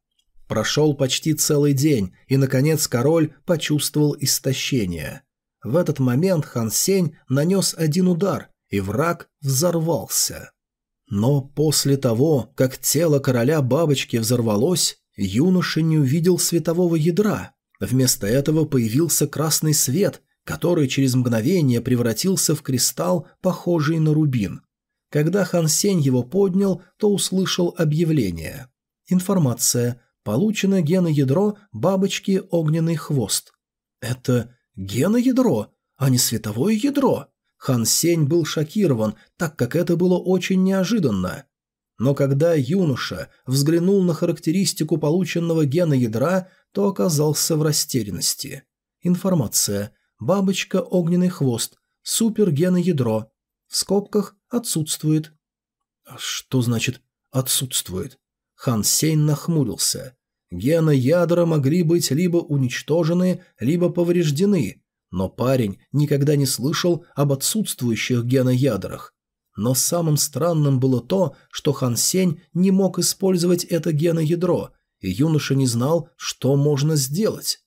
Прошел почти целый день, и, наконец, король почувствовал истощение. В этот момент Хан Сень нанес один удар, и враг взорвался. Но после того, как тело короля бабочки взорвалось, юноша не увидел светового ядра. Вместо этого появился красный свет, который через мгновение превратился в кристалл, похожий на рубин. Когда Хан Сень его поднял, то услышал объявление. Информация. Получено геноядро бабочки «Огненный хвост». Это геноядро, а не световое ядро. Хан Сень был шокирован, так как это было очень неожиданно. Но когда юноша взглянул на характеристику полученного гена ядра, то оказался в растерянности. Информация. Бабочка огненный хвост. Супергеноядро. В скобках отсутствует. Что значит «отсутствует»? Хан Сень нахмурился. Гены ядра могли быть либо уничтожены, либо повреждены, но парень никогда не слышал об отсутствующих геноядрах. Но самым странным было то, что Хан Сень не мог использовать это геноядро, и юноша не знал, что можно сделать.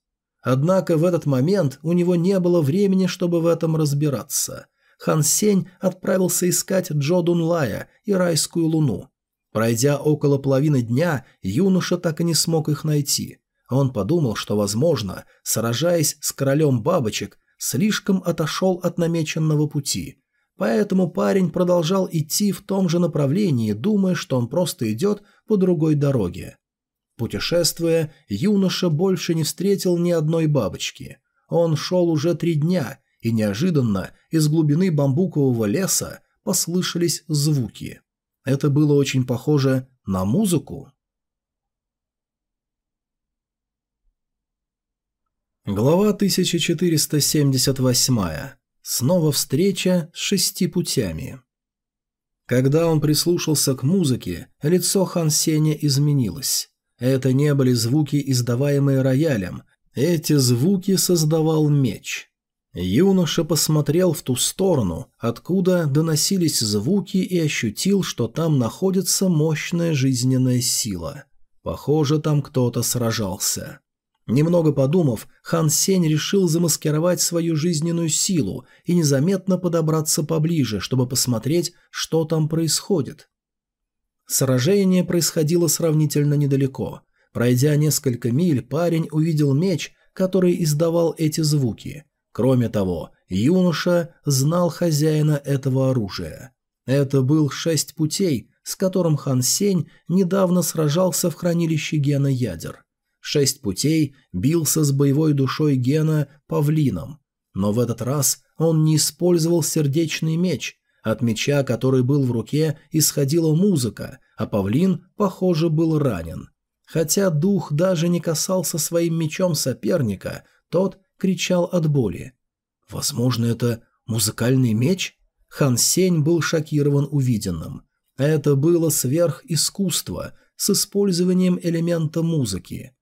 Однако в этот момент у него не было времени, чтобы в этом разбираться. Хан Сень отправился искать Джо Дунлая и Райскую Луну. Пройдя около половины дня, юноша так и не смог их найти. Он подумал, что, возможно, сражаясь с королем бабочек, слишком отошел от намеченного пути. Поэтому парень продолжал идти в том же направлении, думая, что он просто идет по другой дороге. Путешествуя, юноша больше не встретил ни одной бабочки. Он шел уже три дня, и неожиданно из глубины бамбукового леса послышались звуки. Это было очень похоже на музыку. Глава 1478. Снова встреча с шести путями. Когда он прислушался к музыке, лицо Хан Сеня изменилось. Это не были звуки, издаваемые роялем. Эти звуки создавал меч. Юноша посмотрел в ту сторону, откуда доносились звуки и ощутил, что там находится мощная жизненная сила. Похоже, там кто-то сражался. Немного подумав, Хан Сень решил замаскировать свою жизненную силу и незаметно подобраться поближе, чтобы посмотреть, что там происходит. Сражение происходило сравнительно недалеко. Пройдя несколько миль, парень увидел меч, который издавал эти звуки. Кроме того, юноша знал хозяина этого оружия. Это был шесть путей, с которым Хан Сень недавно сражался в хранилище гена ядер. Шесть путей бился с боевой душой Гена павлином. Но в этот раз он не использовал сердечный меч. От меча, который был в руке, исходила музыка, а павлин, похоже, был ранен. Хотя дух даже не касался своим мечом соперника, тот кричал от боли. «Возможно, это музыкальный меч?» Хан Сень был шокирован увиденным. Это было сверхискусство с использованием элемента музыки.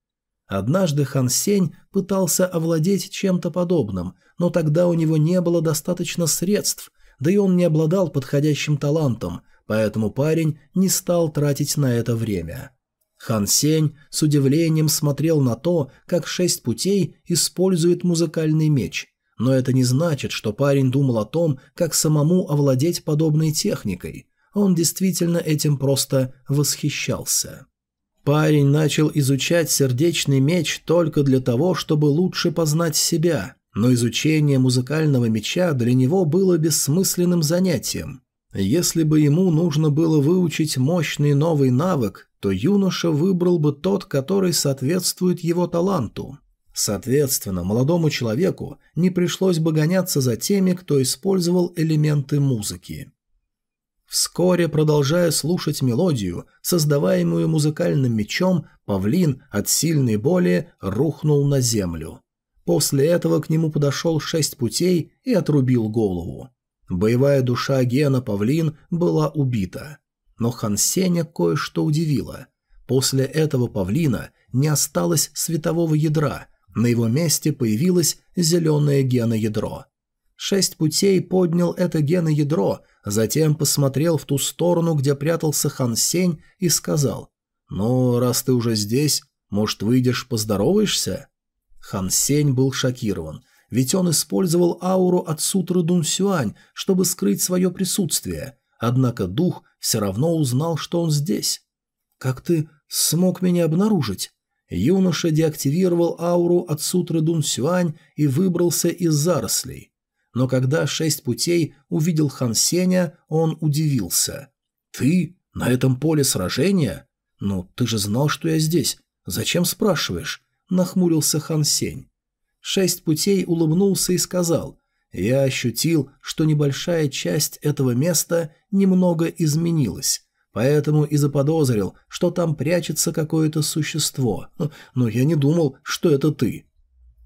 Однажды Хан Сень пытался овладеть чем-то подобным, но тогда у него не было достаточно средств, да и он не обладал подходящим талантом, поэтому парень не стал тратить на это время. Хан Сень с удивлением смотрел на то, как шесть путей использует музыкальный меч, но это не значит, что парень думал о том, как самому овладеть подобной техникой. Он действительно этим просто восхищался. Парень начал изучать сердечный меч только для того, чтобы лучше познать себя, но изучение музыкального меча для него было бессмысленным занятием. Если бы ему нужно было выучить мощный новый навык, то юноша выбрал бы тот, который соответствует его таланту. Соответственно, молодому человеку не пришлось бы гоняться за теми, кто использовал элементы музыки. Вскоре, продолжая слушать мелодию, создаваемую музыкальным мечом, павлин от сильной боли рухнул на землю. После этого к нему подошел шесть путей и отрубил голову. Боевая душа Гена Павлин была убита. Но Хан Сеня кое-что удивило. После этого павлина не осталось светового ядра, на его месте появилось зеленое геноядро. Шесть путей поднял это геноядро, затем посмотрел в ту сторону, где прятался Хан Сень, и сказал, «Ну, раз ты уже здесь, может, выйдешь поздороваешься?» Хан Сень был шокирован ведь он использовал ауру от сутры Дун Сюань, чтобы скрыть свое присутствие, однако дух все равно узнал, что он здесь. «Как ты смог меня обнаружить?» Юноша деактивировал ауру от сутры Дун Сюань и выбрался из зарослей. Но когда шесть путей увидел Хан Сеня, он удивился. «Ты? На этом поле сражения? Ну, ты же знал, что я здесь. Зачем спрашиваешь?» – нахмурился Хан Сень. Шесть путей улыбнулся и сказал, «Я ощутил, что небольшая часть этого места немного изменилась, поэтому и заподозрил, что там прячется какое-то существо, но я не думал, что это ты».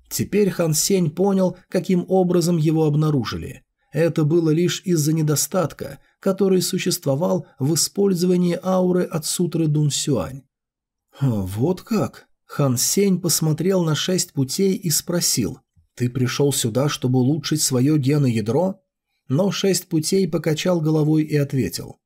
Теперь Хан Сень понял, каким образом его обнаружили. Это было лишь из-за недостатка, который существовал в использовании ауры от сутры Дун Сюань. «Вот как?» Хан Сень посмотрел на шесть путей и спросил, «Ты пришел сюда, чтобы улучшить свое геноядро?» Но шесть путей покачал головой и ответил,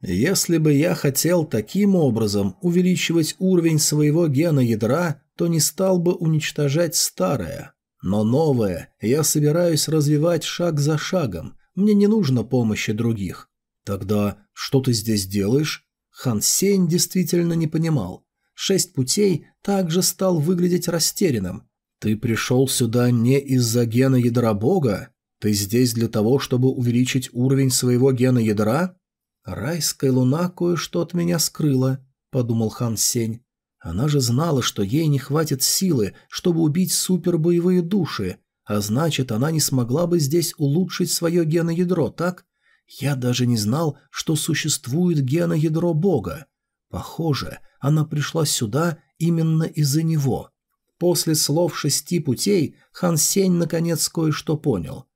«Если бы я хотел таким образом увеличивать уровень своего геноядра, то не стал бы уничтожать старое. Но новое я собираюсь развивать шаг за шагом, мне не нужно помощи других». «Тогда что ты здесь делаешь?» Хан Сень действительно не понимал. Шесть путей также стал выглядеть растерянным. «Ты пришел сюда не из-за гена ядра бога? Ты здесь для того, чтобы увеличить уровень своего гена ядра?» «Райская луна кое-что от меня скрыла», — подумал Хан Сень. «Она же знала, что ей не хватит силы, чтобы убить супербоевые души, а значит, она не смогла бы здесь улучшить свое геноядро, так? Я даже не знал, что существует геноядро бога. Похоже, она пришла сюда именно из-за него. После слов шести путей Хан Сень наконец кое-что понял.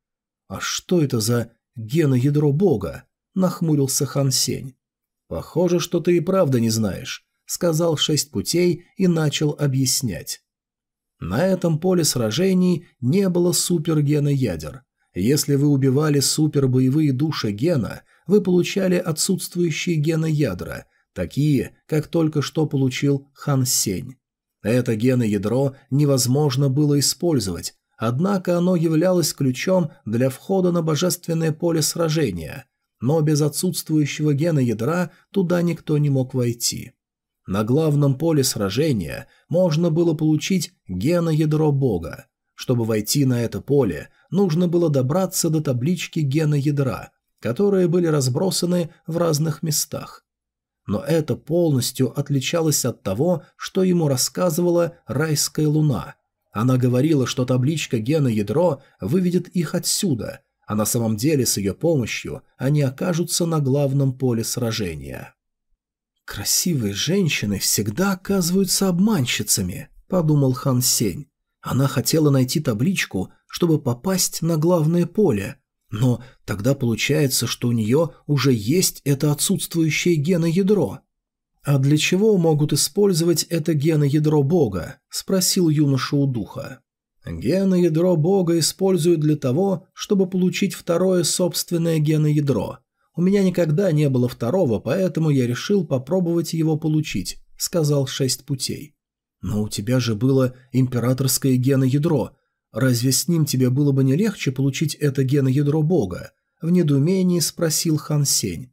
«А что это за геноядро бога?» – нахмурился Хан Сень. «Похоже, что ты и правда не знаешь», – сказал шесть путей и начал объяснять. На этом поле сражений не было супергена ядер. Если вы убивали супербоевые души гена, вы получали отсутствующие гены ядра, такие, как только что получил Хан Сень. Это геноядро невозможно было использовать, однако оно являлось ключом для входа на божественное поле сражения, но без отсутствующего геноядра туда никто не мог войти. На главном поле сражения можно было получить геноядро бога. Чтобы войти на это поле, нужно было добраться до таблички геноядра, которые были разбросаны в разных местах но это полностью отличалось от того, что ему рассказывала райская луна. Она говорила, что табличка гена ядро выведет их отсюда, а на самом деле с ее помощью они окажутся на главном поле сражения. «Красивые женщины всегда оказываются обманщицами», – подумал Хан Сень. Она хотела найти табличку, чтобы попасть на главное поле, но тогда получается, что у нее уже есть это отсутствующее геноядро. «А для чего могут использовать это геноядро Бога?» – спросил юноша у духа. «Геноядро Бога используют для того, чтобы получить второе собственное геноядро. У меня никогда не было второго, поэтому я решил попробовать его получить», – сказал шесть путей. «Но у тебя же было императорское геноядро. Разве с ним тебе было бы не легче получить это геноядро бога? В недоумении спросил Хан Сень.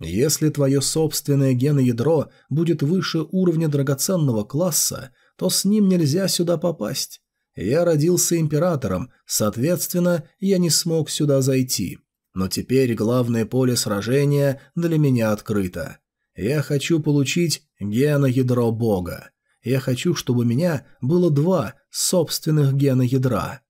Если твое собственное геноядро будет выше уровня драгоценного класса, то с ним нельзя сюда попасть. Я родился императором, соответственно, я не смог сюда зайти. Но теперь главное поле сражения для меня открыто. Я хочу получить геноядро Бога. Я хочу, чтобы меня было два собственных геноядра.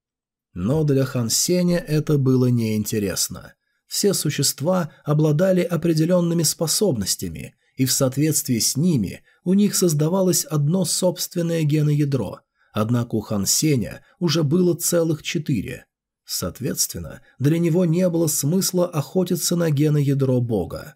Но для Хан Сеня это было неинтересно. Все существа обладали определенными способностями, и в соответствии с ними у них создавалось одно собственное геноядро, однако у Хан Сеня уже было целых четыре. Соответственно, для него не было смысла охотиться на геноядро бога.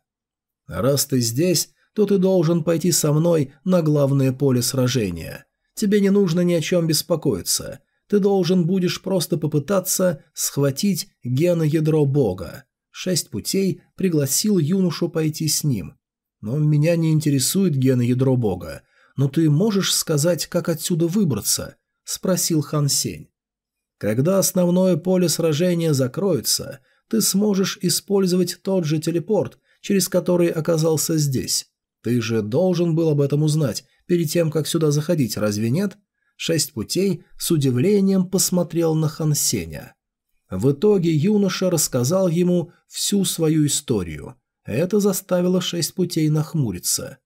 «Раз ты здесь, то ты должен пойти со мной на главное поле сражения. Тебе не нужно ни о чем беспокоиться. Ты должен будешь просто попытаться схватить геноядро бога. Шесть путей пригласил юношу пойти с ним. Но меня не интересует геноядро бога. Но ты можешь сказать, как отсюда выбраться? Спросил Хан Сень. Когда основное поле сражения закроется, ты сможешь использовать тот же телепорт, через который оказался здесь. Ты же должен был об этом узнать перед тем, как сюда заходить, разве нет? Шесть путей с удивлением посмотрел на Хан Сеня. В итоге юноша рассказал ему всю свою историю. Это заставило шесть путей нахмуриться.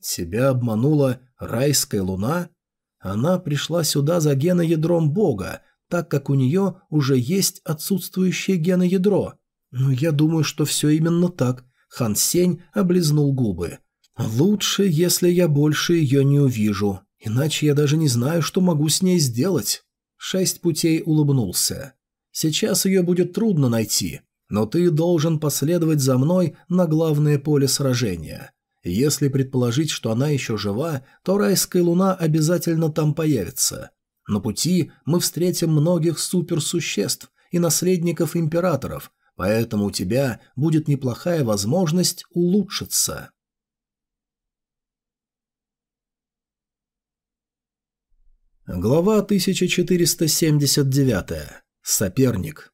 Тебя обманула райская луна? Она пришла сюда за геноядром бога, так как у нее уже есть отсутствующее геноядро. Но я думаю, что все именно так. Хан Сень облизнул губы. Лучше, если я больше ее не увижу, иначе я даже не знаю, что могу с ней сделать. Шесть путей улыбнулся. Сейчас ее будет трудно найти, но ты должен последовать за мной на главное поле сражения. Если предположить, что она еще жива, то райская луна обязательно там появится. На пути мы встретим многих суперсуществ и наследников императоров, поэтому у тебя будет неплохая возможность улучшиться. Глава 1479. Соперник.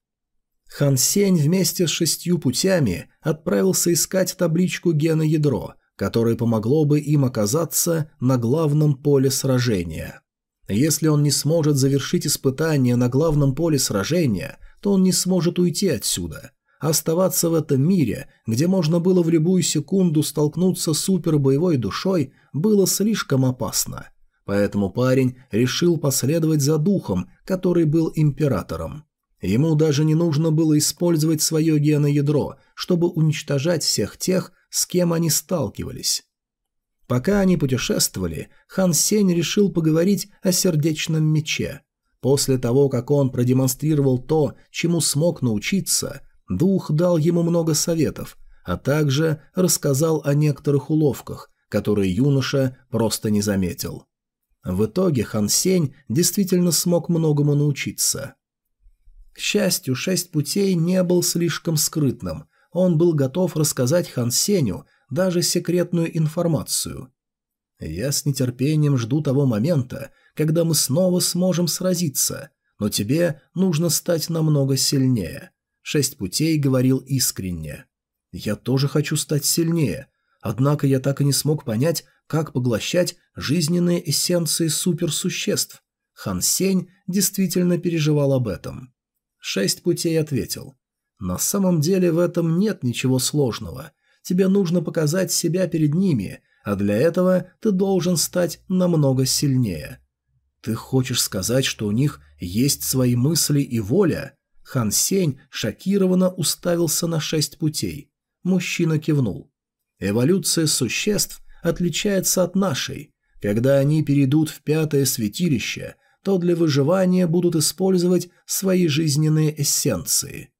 Хан Сень вместе с шестью путями отправился искать табличку гена ядро, которое помогло бы им оказаться на главном поле сражения. Если он не сможет завершить испытание на главном поле сражения, то он не сможет уйти отсюда. Оставаться в этом мире, где можно было в любую секунду столкнуться с супербоевой душой, было слишком опасно. Поэтому парень решил последовать за духом, который был императором. Ему даже не нужно было использовать свое геноядро, чтобы уничтожать всех тех, с кем они сталкивались. Пока они путешествовали, Хан Сень решил поговорить о сердечном мече. После того, как он продемонстрировал то, чему смог научиться, дух дал ему много советов, а также рассказал о некоторых уловках, которые юноша просто не заметил. В итоге Хан Сень действительно смог многому научиться. К счастью, шесть путей не был слишком скрытным. Он был готов рассказать Хан Сеню даже секретную информацию. Я с нетерпением жду того момента, когда мы снова сможем сразиться, но тебе нужно стать намного сильнее. Шесть путей говорил искренне. Я тоже хочу стать сильнее, однако я так и не смог понять, как поглощать жизненные эссенции суперсуществ. Хан Сень действительно переживал об этом. Шесть путей ответил. На самом деле в этом нет ничего сложного тебе нужно показать себя перед ними, а для этого ты должен стать намного сильнее. Ты хочешь сказать, что у них есть свои мысли и воля? Хан Сень шокированно уставился на шесть путей. Мужчина кивнул. Эволюция существ отличается от нашей. Когда они перейдут в пятое святилище, то для выживания будут использовать свои жизненные эссенции.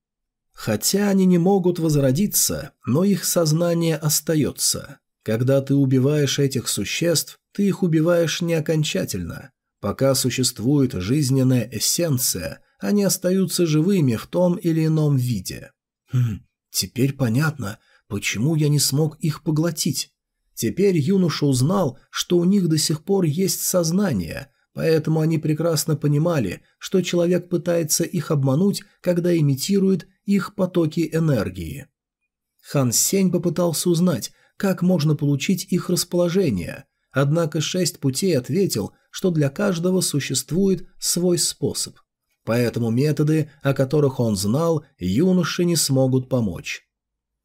Хотя они не могут возродиться, но их сознание остается. Когда ты убиваешь этих существ, ты их убиваешь не окончательно. Пока существует жизненная эссенция, они остаются живыми в том или ином виде. Хм, теперь понятно, почему я не смог их поглотить. Теперь юноша узнал, что у них до сих пор есть сознание, поэтому они прекрасно понимали, что человек пытается их обмануть, когда имитирует их потоки энергии. Хан Сень попытался узнать, как можно получить их расположение, однако шесть путей ответил, что для каждого существует свой способ. поэтому методы, о которых он знал, юноши не смогут помочь.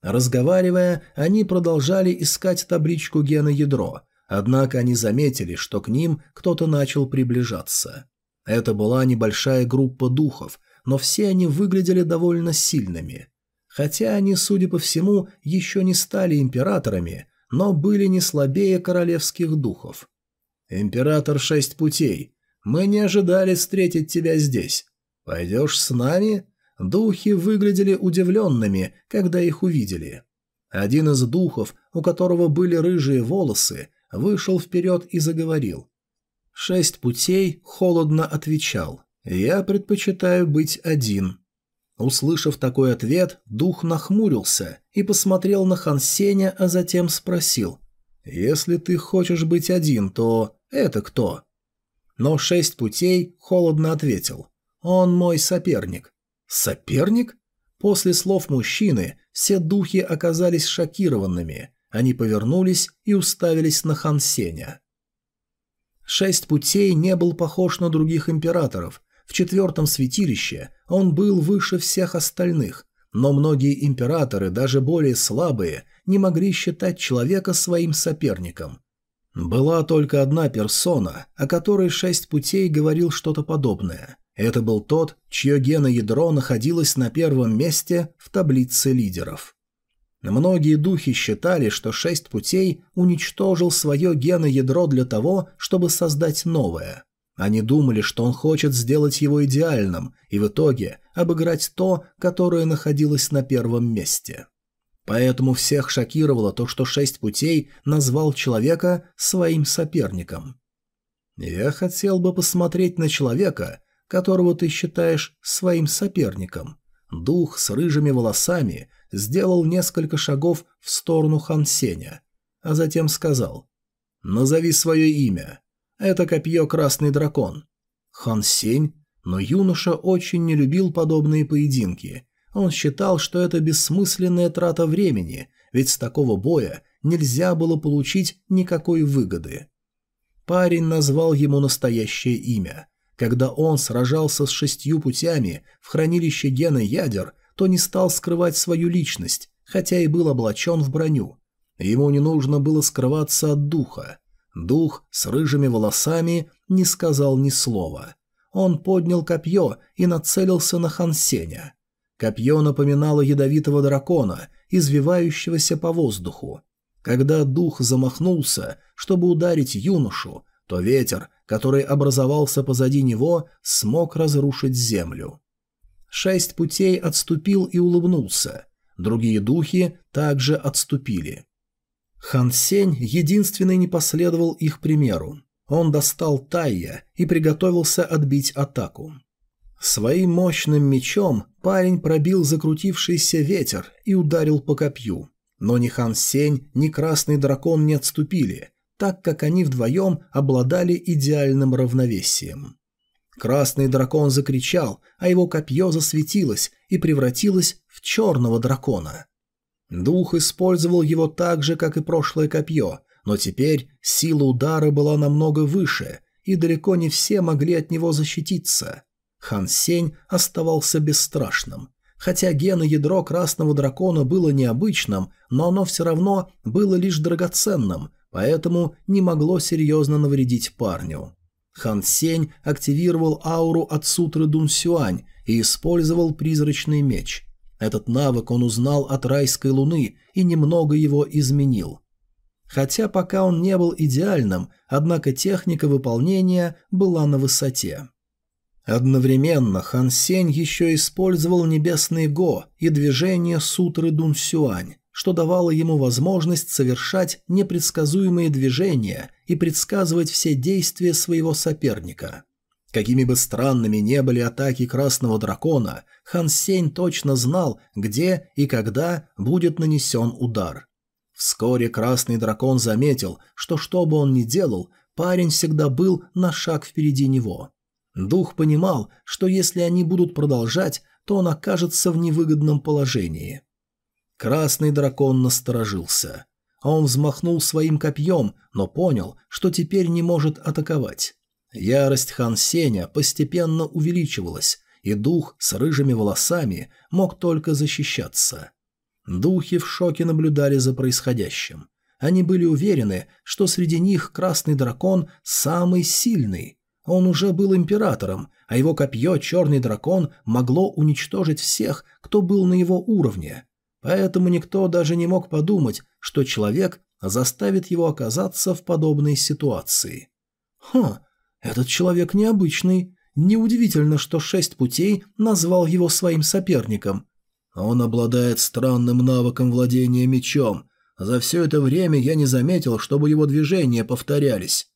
Разговаривая, они продолжали искать табличку гена ядро, однако они заметили, что к ним кто-то начал приближаться. Это была небольшая группа духов, но все они выглядели довольно сильными. Хотя они, судя по всему, еще не стали императорами, но были не слабее королевских духов. «Император Шесть Путей, мы не ожидали встретить тебя здесь. Пойдешь с нами?» Духи выглядели удивленными, когда их увидели. Один из духов, у которого были рыжие волосы, вышел вперед и заговорил. Шесть путей холодно отвечал. «Я предпочитаю быть один». Услышав такой ответ, дух нахмурился и посмотрел на Хансеня, а затем спросил. «Если ты хочешь быть один, то это кто?» Но шесть путей холодно ответил. «Он мой соперник». «Соперник?» После слов мужчины все духи оказались шокированными. Они повернулись и уставились на Хан Сеня. Шесть путей не был похож на других императоров. В четвертом святилище он был выше всех остальных, но многие императоры, даже более слабые, не могли считать человека своим соперником. Была только одна персона, о которой шесть путей говорил что-то подобное. Это был тот, чье геноядро находилось на первом месте в таблице лидеров. Многие духи считали, что шесть путей уничтожил свое геноядро для того, чтобы создать новое. Они думали, что он хочет сделать его идеальным и в итоге обыграть то, которое находилось на первом месте. Поэтому всех шокировало то, что шесть путей назвал человека своим соперником. «Я хотел бы посмотреть на человека, которого ты считаешь своим соперником». Дух с рыжими волосами сделал несколько шагов в сторону Хан Сеня, а затем сказал «Назови свое имя. Это копье Красный Дракон». Хан Сень, но юноша очень не любил подобные поединки он считал, что это бессмысленная трата времени, ведь с такого боя нельзя было получить никакой выгоды. Парень назвал ему настоящее имя. Когда он сражался с шестью путями в хранилище гена ядер, то не стал скрывать свою личность, хотя и был облачен в броню. Ему не нужно было скрываться от духа. Дух с рыжими волосами не сказал ни слова. Он поднял копье и нацелился на Хансеня. Копье напоминало ядовитого дракона, извивающегося по воздуху. Когда дух замахнулся, чтобы ударить юношу, то ветер, который образовался позади него, смог разрушить землю. Шесть путей отступил и улыбнулся. Другие духи также отступили. Хан Сень единственный не последовал их примеру. Он достал Тайя и приготовился отбить атаку. Своим мощным мечом парень пробил закрутившийся ветер и ударил по копью. Но ни Хан Сень, ни Красный Дракон не отступили, так как они вдвоем обладали идеальным равновесием. Красный Дракон закричал, а его копье засветилось и превратилось в черного дракона. Дух использовал его так же, как и прошлое копье, но теперь сила удара была намного выше, и далеко не все могли от него защититься. Хан Сень оставался бесстрашным. Хотя геноядро Красного Дракона было необычным, но оно все равно было лишь драгоценным, поэтому не могло серьезно навредить парню. Хан Сень активировал ауру от сутры Дун Сюань и использовал призрачный меч. Этот навык он узнал от райской луны и немного его изменил. Хотя пока он не был идеальным, однако техника выполнения была на высоте. Одновременно Хан Сень еще использовал небесный Го и движение сутры Дун Сюань, что давало ему возможность совершать непредсказуемые движения и предсказывать все действия своего соперника. Какими бы странными не были атаки Красного Дракона, Хан Сень точно знал, где и когда будет нанесен удар. Вскоре Красный Дракон заметил, что что бы он ни делал, парень всегда был на шаг впереди него. Дух понимал, что если они будут продолжать, то он окажется в невыгодном положении. Красный дракон насторожился. Он взмахнул своим копьем, но понял, что теперь не может атаковать. Ярость Хан Сеня постепенно увеличивалась, и дух с рыжими волосами мог только защищаться. Духи в шоке наблюдали за происходящим. Они были уверены, что среди них красный дракон самый сильный. Он уже был императором, а его копье «Черный дракон» могло уничтожить всех, кто был на его уровне. Поэтому никто даже не мог подумать, что человек заставит его оказаться в подобной ситуации. Ха, этот человек необычный. Неудивительно, что шесть путей назвал его своим соперником. Он обладает странным навыком владения мечом. За все это время я не заметил, чтобы его движения повторялись.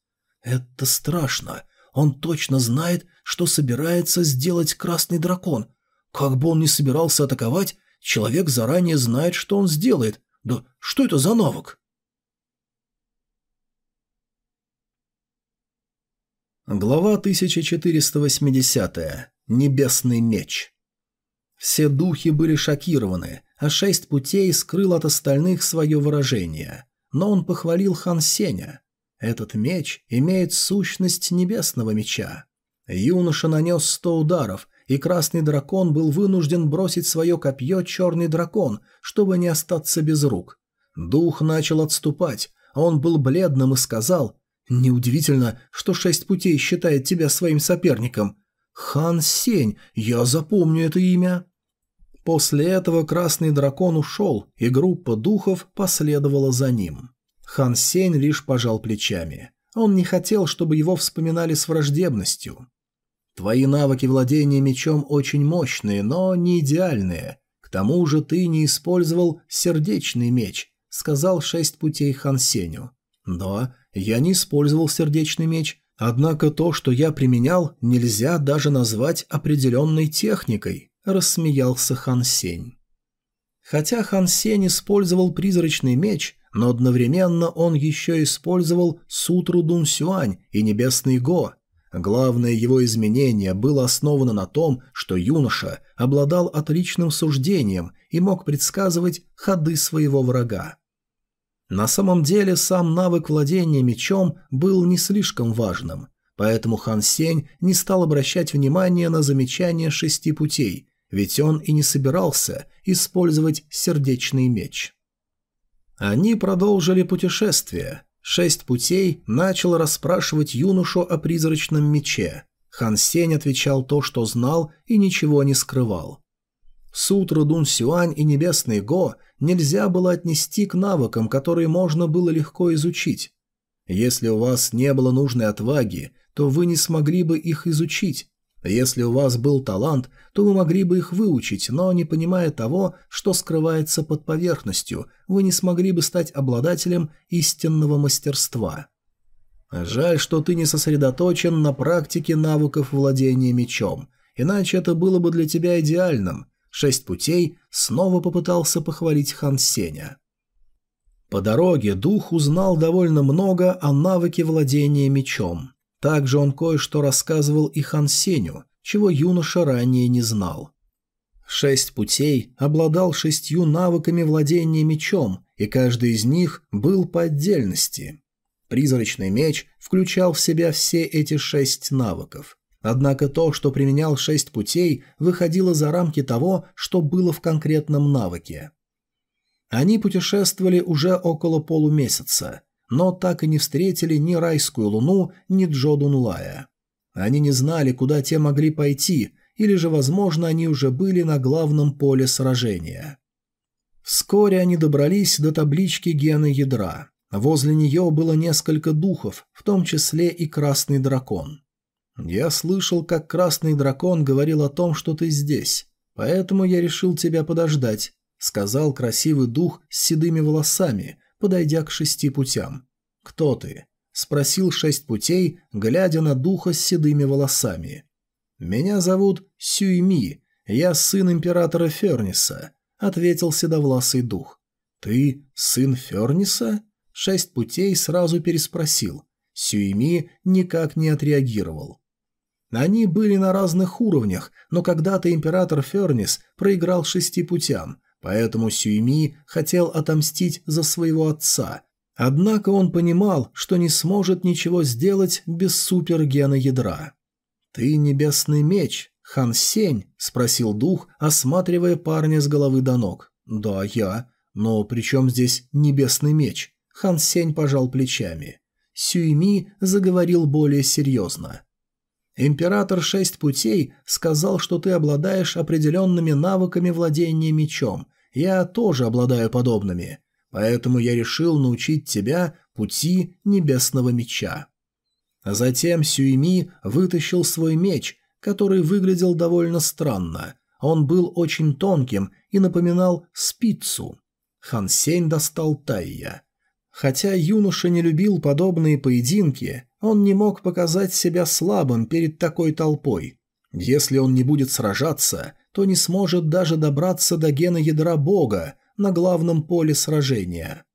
Это страшно. Он точно знает, что собирается сделать красный дракон. Как бы он ни собирался атаковать, человек заранее знает, что он сделает. Да что это за навык? Глава 1480. Небесный меч. Все духи были шокированы, а шесть путей скрыл от остальных свое выражение. Но он похвалил Хан Сеня. Этот меч имеет сущность небесного меча. Юноша нанес сто ударов, и красный дракон был вынужден бросить свое копье черный дракон, чтобы не остаться без рук. Дух начал отступать, а он был бледным и сказал Неудивительно, что шесть путей считает тебя своим соперником. Хан Сень, я запомню это имя. После этого красный дракон ушел, и группа духов последовала за ним. Хан Сень лишь пожал плечами. Он не хотел, чтобы его вспоминали с враждебностью. Твои навыки владения мечом очень мощные, но не идеальные. К тому же ты не использовал сердечный меч, сказал шесть путей Хан Сеню. Да, я не использовал сердечный меч, однако то, что я применял, нельзя даже назвать определенной техникой, рассмеялся Хан Сень. Хотя Хан Сень использовал призрачный меч, но одновременно он еще использовал сутру Дун Сюань и Небесный Го. Главное его изменение было основано на том, что юноша обладал отличным суждением и мог предсказывать ходы своего врага. На самом деле сам навык владения мечом был не слишком важным, поэтому Хан Сень не стал обращать внимания на замечание шести путей, ведь он и не собирался использовать сердечный меч. Они продолжили путешествие. Шесть путей начал расспрашивать юношу о призрачном мече. Хан Сень отвечал то, что знал, и ничего не скрывал. Сутру Дун Сюань и Небесный Го нельзя было отнести к навыкам, которые можно было легко изучить. Если у вас не было нужной отваги, то вы не смогли бы их изучить. Если у вас был талант, то вы могли бы их выучить, но не понимая того, что скрывается под поверхностью, вы не смогли бы стать обладателем истинного мастерства. Жаль, что ты не сосредоточен на практике навыков владения мечом, иначе это было бы для тебя идеальным. Шесть путей снова попытался похвалить Хан Сеня. По дороге дух узнал довольно много о навыке владения мечом. Также он кое-что рассказывал и Хан Сеню, чего юноша ранее не знал. Шесть путей обладал шестью навыками владения мечом, и каждый из них был по отдельности. Призрачный меч включал в себя все эти шесть навыков. Однако то, что применял шесть путей, выходило за рамки того, что было в конкретном навыке. Они путешествовали уже около полумесяца, но так и не встретили ни райскую луну, ни Джодунлая. Они не знали, куда те могли пойти, или же, возможно, они уже были на главном поле сражения. Вскоре они добрались до таблички гена ядра. Возле нее было несколько духов, в том числе и красный дракон. «Я слышал, как Красный Дракон говорил о том, что ты здесь, поэтому я решил тебя подождать», — сказал красивый дух с седыми волосами, подойдя к шести путям. «Кто ты?» — спросил шесть путей, глядя на духа с седыми волосами. «Меня зовут Сюйми, я сын императора Ферниса», — ответил седовласый дух. «Ты сын Ферниса?» Шесть путей сразу переспросил. Сюйми никак не отреагировал. Они были на разных уровнях, но когда-то император Фернис проиграл шести путям, поэтому Сюйми хотел отомстить за своего отца. Однако он понимал, что не сможет ничего сделать без супергена ядра. «Ты небесный меч», — «Хан Сень?» – спросил дух, осматривая парня с головы до ног. «Да, я. Но при чем здесь небесный меч?» Хан Сень пожал плечами. Сюйми заговорил более серьезно. «Император Шесть Путей сказал, что ты обладаешь определенными навыками владения мечом. Я тоже обладаю подобными. Поэтому я решил научить тебя пути небесного меча». Затем Сюйми вытащил свой меч, который выглядел довольно странно. Он был очень тонким и напоминал спицу. Хан Сень достал Тайя. Хотя юноша не любил подобные поединки, он не мог показать себя слабым перед такой толпой. Если он не будет сражаться, то не сможет даже добраться до гена ядра бога на главном поле сражения.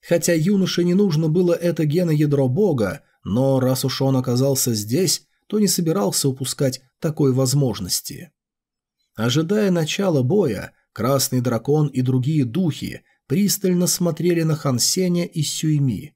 Хотя юноше не нужно было это гена ядро бога, но раз уж он оказался здесь, то не собирался упускать такой возможности. Ожидая начала боя, Красный Дракон и другие духи пристально смотрели на Хан Сеня и Сюйми.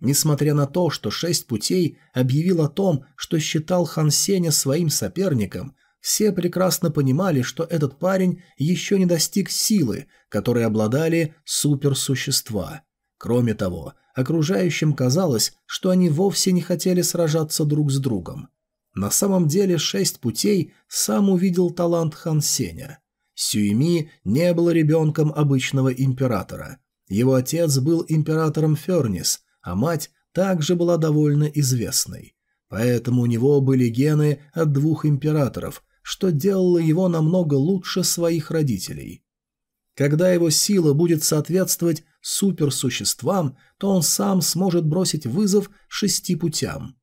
Несмотря на то, что Шесть Путей объявил о том, что считал Хан Сеня своим соперником, все прекрасно понимали, что этот парень еще не достиг силы, которой обладали суперсущества. Кроме того, окружающим казалось, что они вовсе не хотели сражаться друг с другом. На самом деле Шесть Путей сам увидел талант Хан Сеня. Сюйми не был ребенком обычного императора. Его отец был императором Фернис, а мать также была довольно известной. Поэтому у него были гены от двух императоров, что делало его намного лучше своих родителей. Когда его сила будет соответствовать суперсуществам, то он сам сможет бросить вызов шести путям.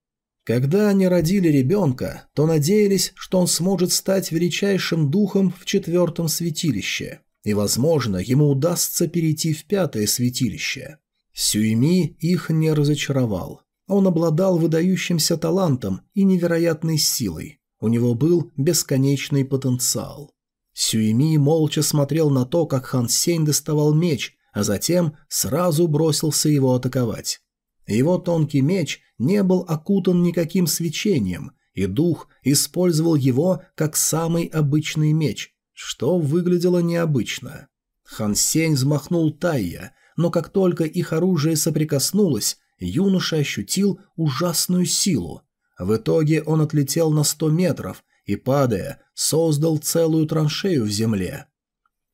Когда они родили ребенка, то надеялись, что он сможет стать величайшим духом в четвертом святилище, и, возможно, ему удастся перейти в пятое святилище. Сюйми их не разочаровал. Он обладал выдающимся талантом и невероятной силой. У него был бесконечный потенциал. Сюйми молча смотрел на то, как Хан Сень доставал меч, а затем сразу бросился его атаковать. Его тонкий меч не был окутан никаким свечением, и дух использовал его как самый обычный меч, что выглядело необычно. Хан Сень взмахнул Тайя, но как только их оружие соприкоснулось, юноша ощутил ужасную силу. В итоге он отлетел на сто метров и, падая, создал целую траншею в земле.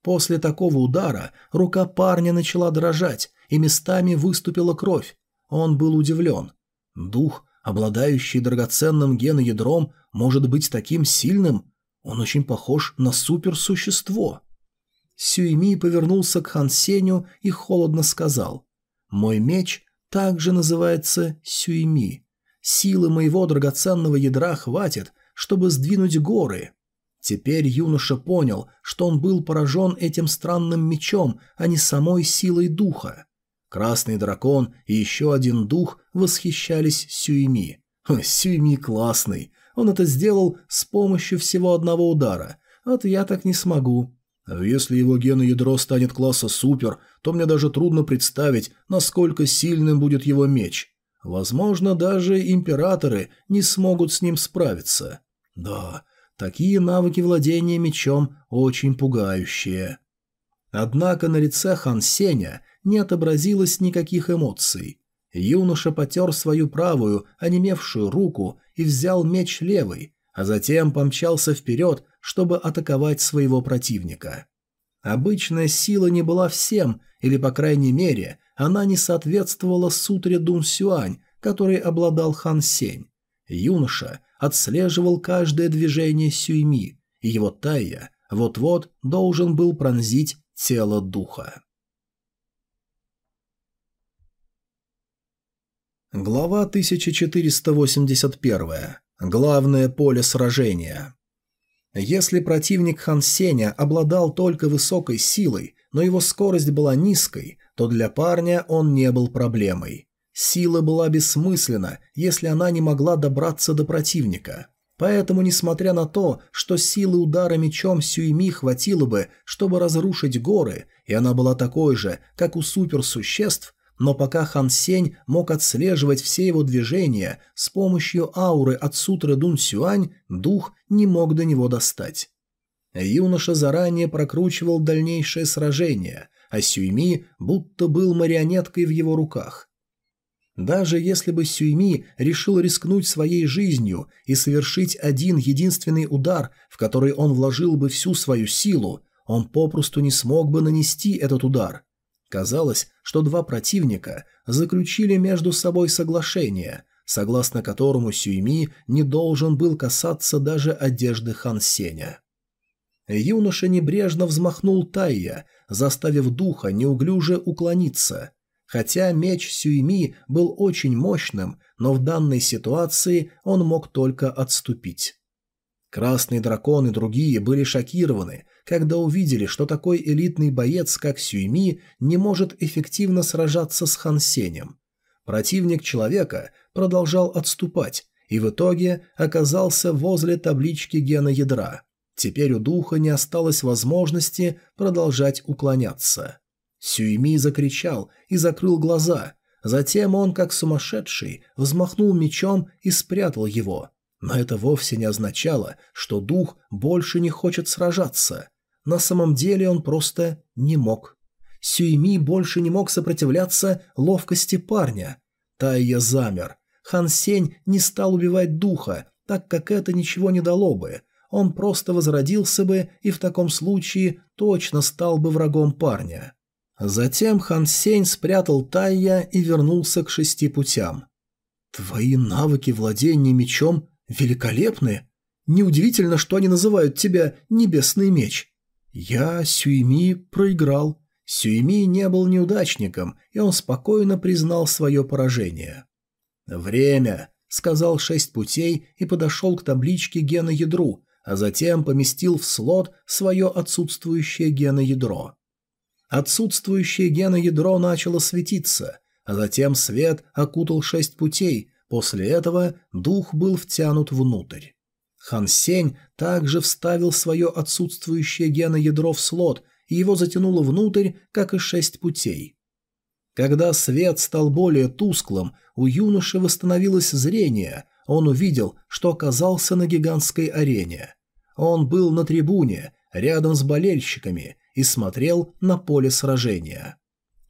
После такого удара рука парня начала дрожать, и местами выступила кровь. Он был удивлен. Дух, обладающий драгоценным геноядром, может быть таким сильным? Он очень похож на суперсущество. Сюйми повернулся к Хан Сеню и холодно сказал. «Мой меч также называется Сюйми. Силы моего драгоценного ядра хватит, чтобы сдвинуть горы». Теперь юноша понял, что он был поражен этим странным мечом, а не самой силой духа. Красный дракон и еще один дух восхищались Сюйми. Сюйми классный. Он это сделал с помощью всего одного удара. Вот я так не смогу. Если его геноядро станет класса супер, то мне даже трудно представить, насколько сильным будет его меч. Возможно, даже императоры не смогут с ним справиться. Да, такие навыки владения мечом очень пугающие. Однако на лице Хан Сеня не отобразилось никаких эмоций. Юноша потер свою правую, онемевшую руку и взял меч левой, а затем помчался вперед, чтобы атаковать своего противника. Обычная сила не была всем, или, по крайней мере, она не соответствовала сутре Дун Сюань, которой обладал Хан Сень. Юноша отслеживал каждое движение Сюйми, и его Тайя вот-вот должен был пронзить тело духа. Глава 1481. Главное поле сражения. Если противник Хан Сеня обладал только высокой силой, но его скорость была низкой, то для парня он не был проблемой. Сила была бессмысленна, если она не могла добраться до противника. Поэтому, несмотря на то, что силы удара мечом Сюйми хватило бы, чтобы разрушить горы, и она была такой же, как у суперсуществ, но пока Хан Сень мог отслеживать все его движения с помощью ауры от сутры Дун Сюань, дух не мог до него достать. Юноша заранее прокручивал дальнейшее сражение, а Сюйми будто был марионеткой в его руках. Даже если бы Сюйми решил рискнуть своей жизнью и совершить один единственный удар, в который он вложил бы всю свою силу, он попросту не смог бы нанести этот удар. Казалось, что два противника заключили между собой соглашение, согласно которому Сюйми не должен был касаться даже одежды Хан Сеня. Юноша небрежно взмахнул Тайя, заставив духа неуклюже уклониться. Хотя меч Сюйми был очень мощным, но в данной ситуации он мог только отступить. Красный дракон и другие были шокированы, когда увидели, что такой элитный боец, как Сюйми, не может эффективно сражаться с Хан Сенем. Противник человека продолжал отступать и в итоге оказался возле таблички гена ядра. Теперь у духа не осталось возможности продолжать уклоняться. Сюйми закричал и закрыл глаза. Затем он, как сумасшедший, взмахнул мечом и спрятал его. Но это вовсе не означало, что дух больше не хочет сражаться. На самом деле он просто не мог. Сюйми больше не мог сопротивляться ловкости парня. Тайя замер. Хан Сень не стал убивать духа, так как это ничего не дало бы. Он просто возродился бы и в таком случае точно стал бы врагом парня. Затем Хан Сень спрятал Тайя и вернулся к шести путям. «Твои навыки владения мечом великолепны. Неудивительно, что они называют тебя «Небесный меч». «Я, Сюйми, проиграл». Сюйми не был неудачником, и он спокойно признал свое поражение. «Время», — сказал шесть путей и подошел к табличке гена-ядру, а затем поместил в слот свое отсутствующее геноядро. Отсутствующее геноядро начало светиться, а затем свет окутал шесть путей, после этого дух был втянут внутрь. Хан Сень также вставил свое отсутствующее геноядро в слот, и его затянуло внутрь, как и шесть путей. Когда свет стал более тусклым, у юноши восстановилось зрение, он увидел, что оказался на гигантской арене. Он был на трибуне, рядом с болельщиками, и смотрел на поле сражения.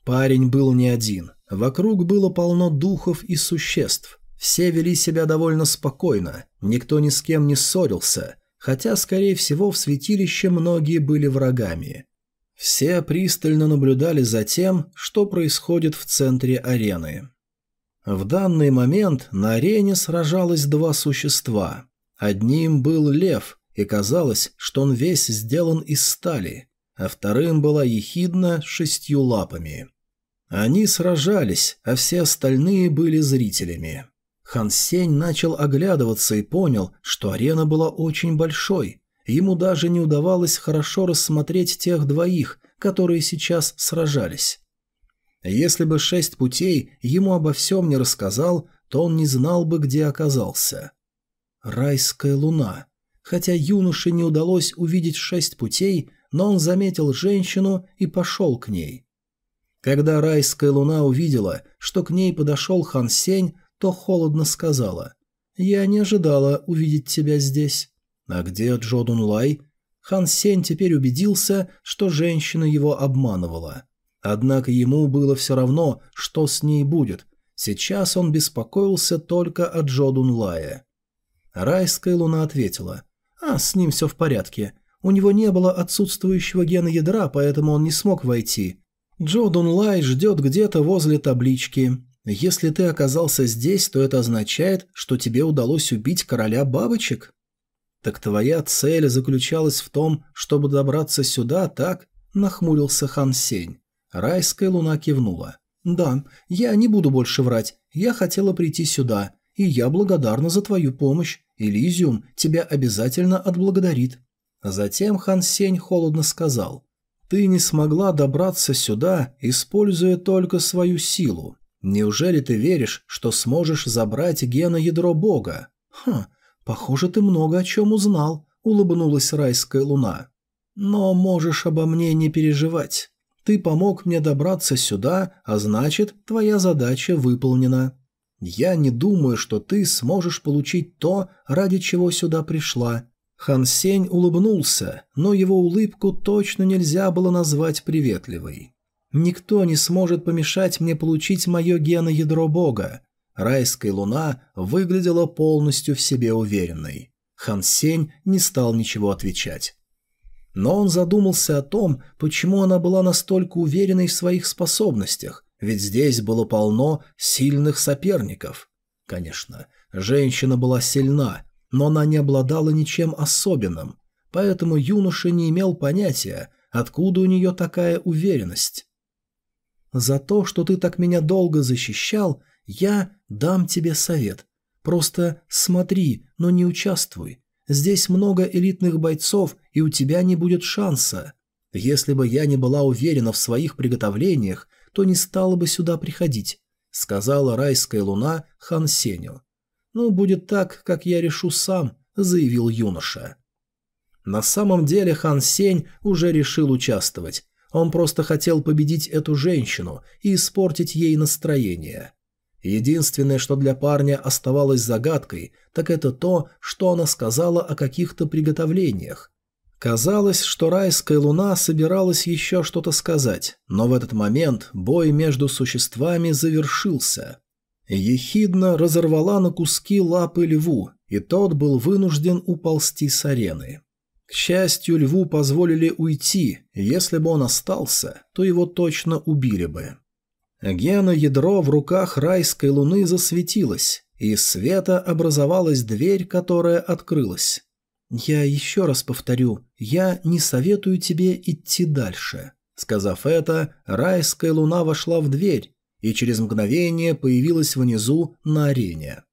Парень был не один. Вокруг было полно духов и существ. Все вели себя довольно спокойно, никто ни с кем не ссорился, хотя, скорее всего, в святилище многие были врагами. Все пристально наблюдали за тем, что происходит в центре арены. В данный момент на арене сражалось два существа. Одним был лев, и казалось, что он весь сделан из стали, а вторым была ехидна шестью лапами. Они сражались, а все остальные были зрителями. Хан Сень начал оглядываться и понял, что арена была очень большой. Ему даже не удавалось хорошо рассмотреть тех двоих, которые сейчас сражались. Если бы шесть путей ему обо всем не рассказал, то он не знал бы, где оказался. Райская луна. Хотя юноше не удалось увидеть шесть путей, но он заметил женщину и пошел к ней. Когда райская луна увидела, что к ней подошел Хан Сень, то холодно сказала «Я не ожидала увидеть тебя здесь». «А где Джодун Лай?» Хан Сень теперь убедился, что женщина его обманывала. Однако ему было все равно, что с ней будет. Сейчас он беспокоился только о Джодун Лае. Райская луна ответила «А, с ним все в порядке. У него не было отсутствующего гена ядра, поэтому он не смог войти. Джо Лай ждет где-то возле таблички. Если ты оказался здесь, то это означает, что тебе удалось убить короля бабочек? Так твоя цель заключалась в том, чтобы добраться сюда, так? Нахмурился Хан Сень. Райская луна кивнула. «Да, я не буду больше врать. Я хотела прийти сюда, и я благодарна за твою помощь. Элизиум тебя обязательно отблагодарит». Затем Хан Сень холодно сказал. «Ты не смогла добраться сюда, используя только свою силу. Неужели ты веришь, что сможешь забрать гена ядро бога? Хм, похоже, ты много о чем узнал, улыбнулась райская луна. Но можешь обо мне не переживать. Ты помог мне добраться сюда, а значит, твоя задача выполнена. Я не думаю, что ты сможешь получить то, ради чего сюда пришла». Хан Сень улыбнулся, но его улыбку точно нельзя было назвать приветливой. «Никто не сможет помешать мне получить мое геноядро Бога». Райская луна выглядела полностью в себе уверенной. Хан Сень не стал ничего отвечать. Но он задумался о том, почему она была настолько уверенной в своих способностях, ведь здесь было полно сильных соперников. Конечно, женщина была сильна, но она не обладала ничем особенным, поэтому юноша не имел понятия, откуда у нее такая уверенность. «За то, что ты так меня долго защищал, я дам тебе совет. Просто смотри, но не участвуй. Здесь много элитных бойцов, и у тебя не будет шанса. Если бы я не была уверена в своих приготовлениях, то не стала бы сюда приходить», — сказала райская луна Хан Сеню. «Ну, будет так, как я решу сам», — заявил юноша. На самом деле Хан Сень уже решил участвовать. Он просто хотел победить эту женщину и испортить ей настроение. Единственное, что для парня оставалось загадкой, так это то, что она сказала о каких-то приготовлениях. Казалось, что райская луна собиралась еще что-то сказать, но в этот момент бой между существами завершился. Ехидна разорвала на куски лапы льву, и тот был вынужден уползти с арены. К счастью, льву позволили уйти, если бы он остался, то его точно убили бы. Гена-ядро в руках райской луны засветилось, и из света образовалась дверь, которая открылась. «Я еще раз повторю, я не советую тебе идти дальше». Сказав это, райская луна вошла в дверь и через мгновение появилась внизу на арене.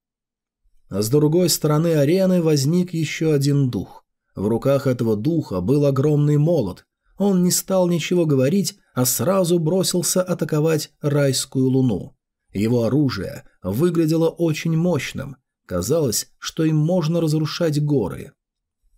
с другой стороны арены возник еще один дух. В руках этого духа был огромный молот, он не стал ничего говорить, а сразу бросился атаковать райскую луну. Его оружие выглядело очень мощным. Казалось, что им можно разрушать горы.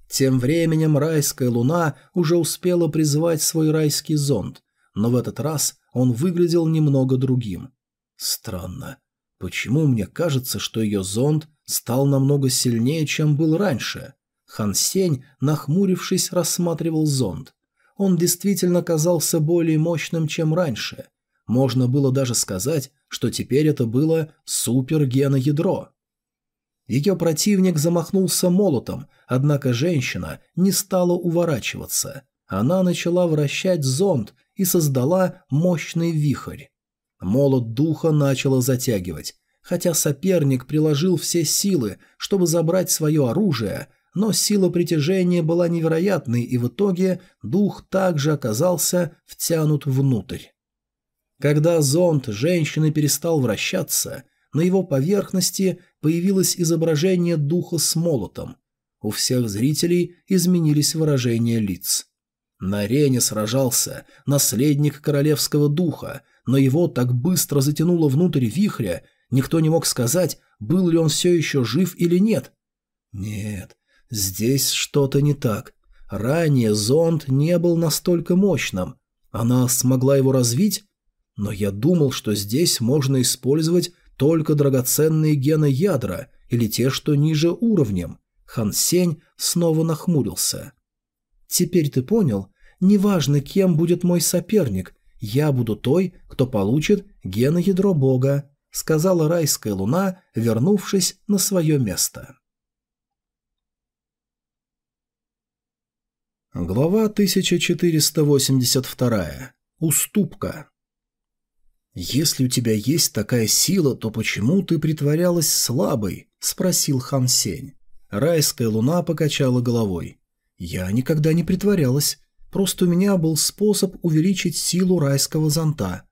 Тем временем райская луна уже успела призвать свой райский зонд, но в этот раз он выглядел немного другим. Странно. Почему мне кажется, что ее зонд стал намного сильнее, чем был раньше? Хан Сень, нахмурившись, рассматривал зонд. Он действительно казался более мощным, чем раньше. Можно было даже сказать, что теперь это было супергеноядро. Ее противник замахнулся молотом, однако женщина не стала уворачиваться. Она начала вращать зонд и создала мощный вихрь. Молот духа начало затягивать. Хотя соперник приложил все силы, чтобы забрать свое оружие, но сила притяжения была невероятной, и в итоге дух также оказался втянут внутрь. Когда зонд женщины перестал вращаться, на его поверхности появилось изображение духа с молотом. У всех зрителей изменились выражения лиц. На арене сражался наследник королевского духа, но его так быстро затянуло внутрь вихря, никто не мог сказать, был ли он все еще жив или нет. Нет, Здесь что-то не так. Ранее зонд не был настолько мощным. Она смогла его развить? Но я думал, что здесь можно использовать только драгоценные гены ядра или те, что ниже уровнем. Хан Сень снова нахмурился. «Теперь ты понял? Неважно, кем будет мой соперник, я буду той, кто получит геноядро бога», сказала райская луна, вернувшись на свое место. Глава 1482. Уступка. «Если у тебя есть такая сила, то почему ты притворялась слабой?» – спросил Хан Сень. Райская луна покачала головой. «Я никогда не притворялась. Просто у меня был способ увеличить силу райского зонта.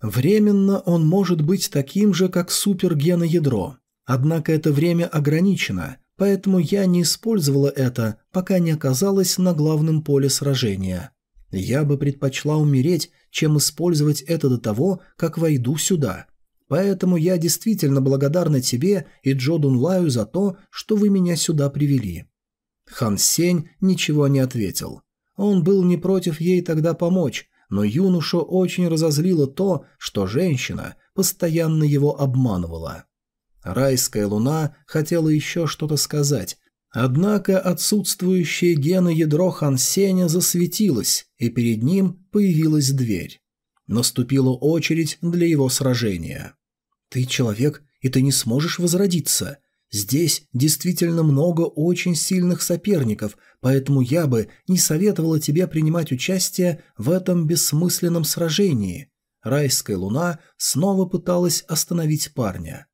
Временно он может быть таким же, как супергеноядро. Однако это время ограничено, поэтому я не использовала это, пока не оказалась на главном поле сражения. Я бы предпочла умереть, чем использовать это до того, как войду сюда. Поэтому я действительно благодарна тебе и Джо Дунлаю за то, что вы меня сюда привели». Хан Сень ничего не ответил. Он был не против ей тогда помочь, но юношу очень разозлило то, что женщина постоянно его обманывала. Райская луна хотела еще что-то сказать, однако отсутствующее геноядро Хансеня засветилось, и перед ним появилась дверь. Наступила очередь для его сражения. «Ты человек, и ты не сможешь возродиться. Здесь действительно много очень сильных соперников, поэтому я бы не советовала тебе принимать участие в этом бессмысленном сражении». Райская луна снова пыталась остановить парня.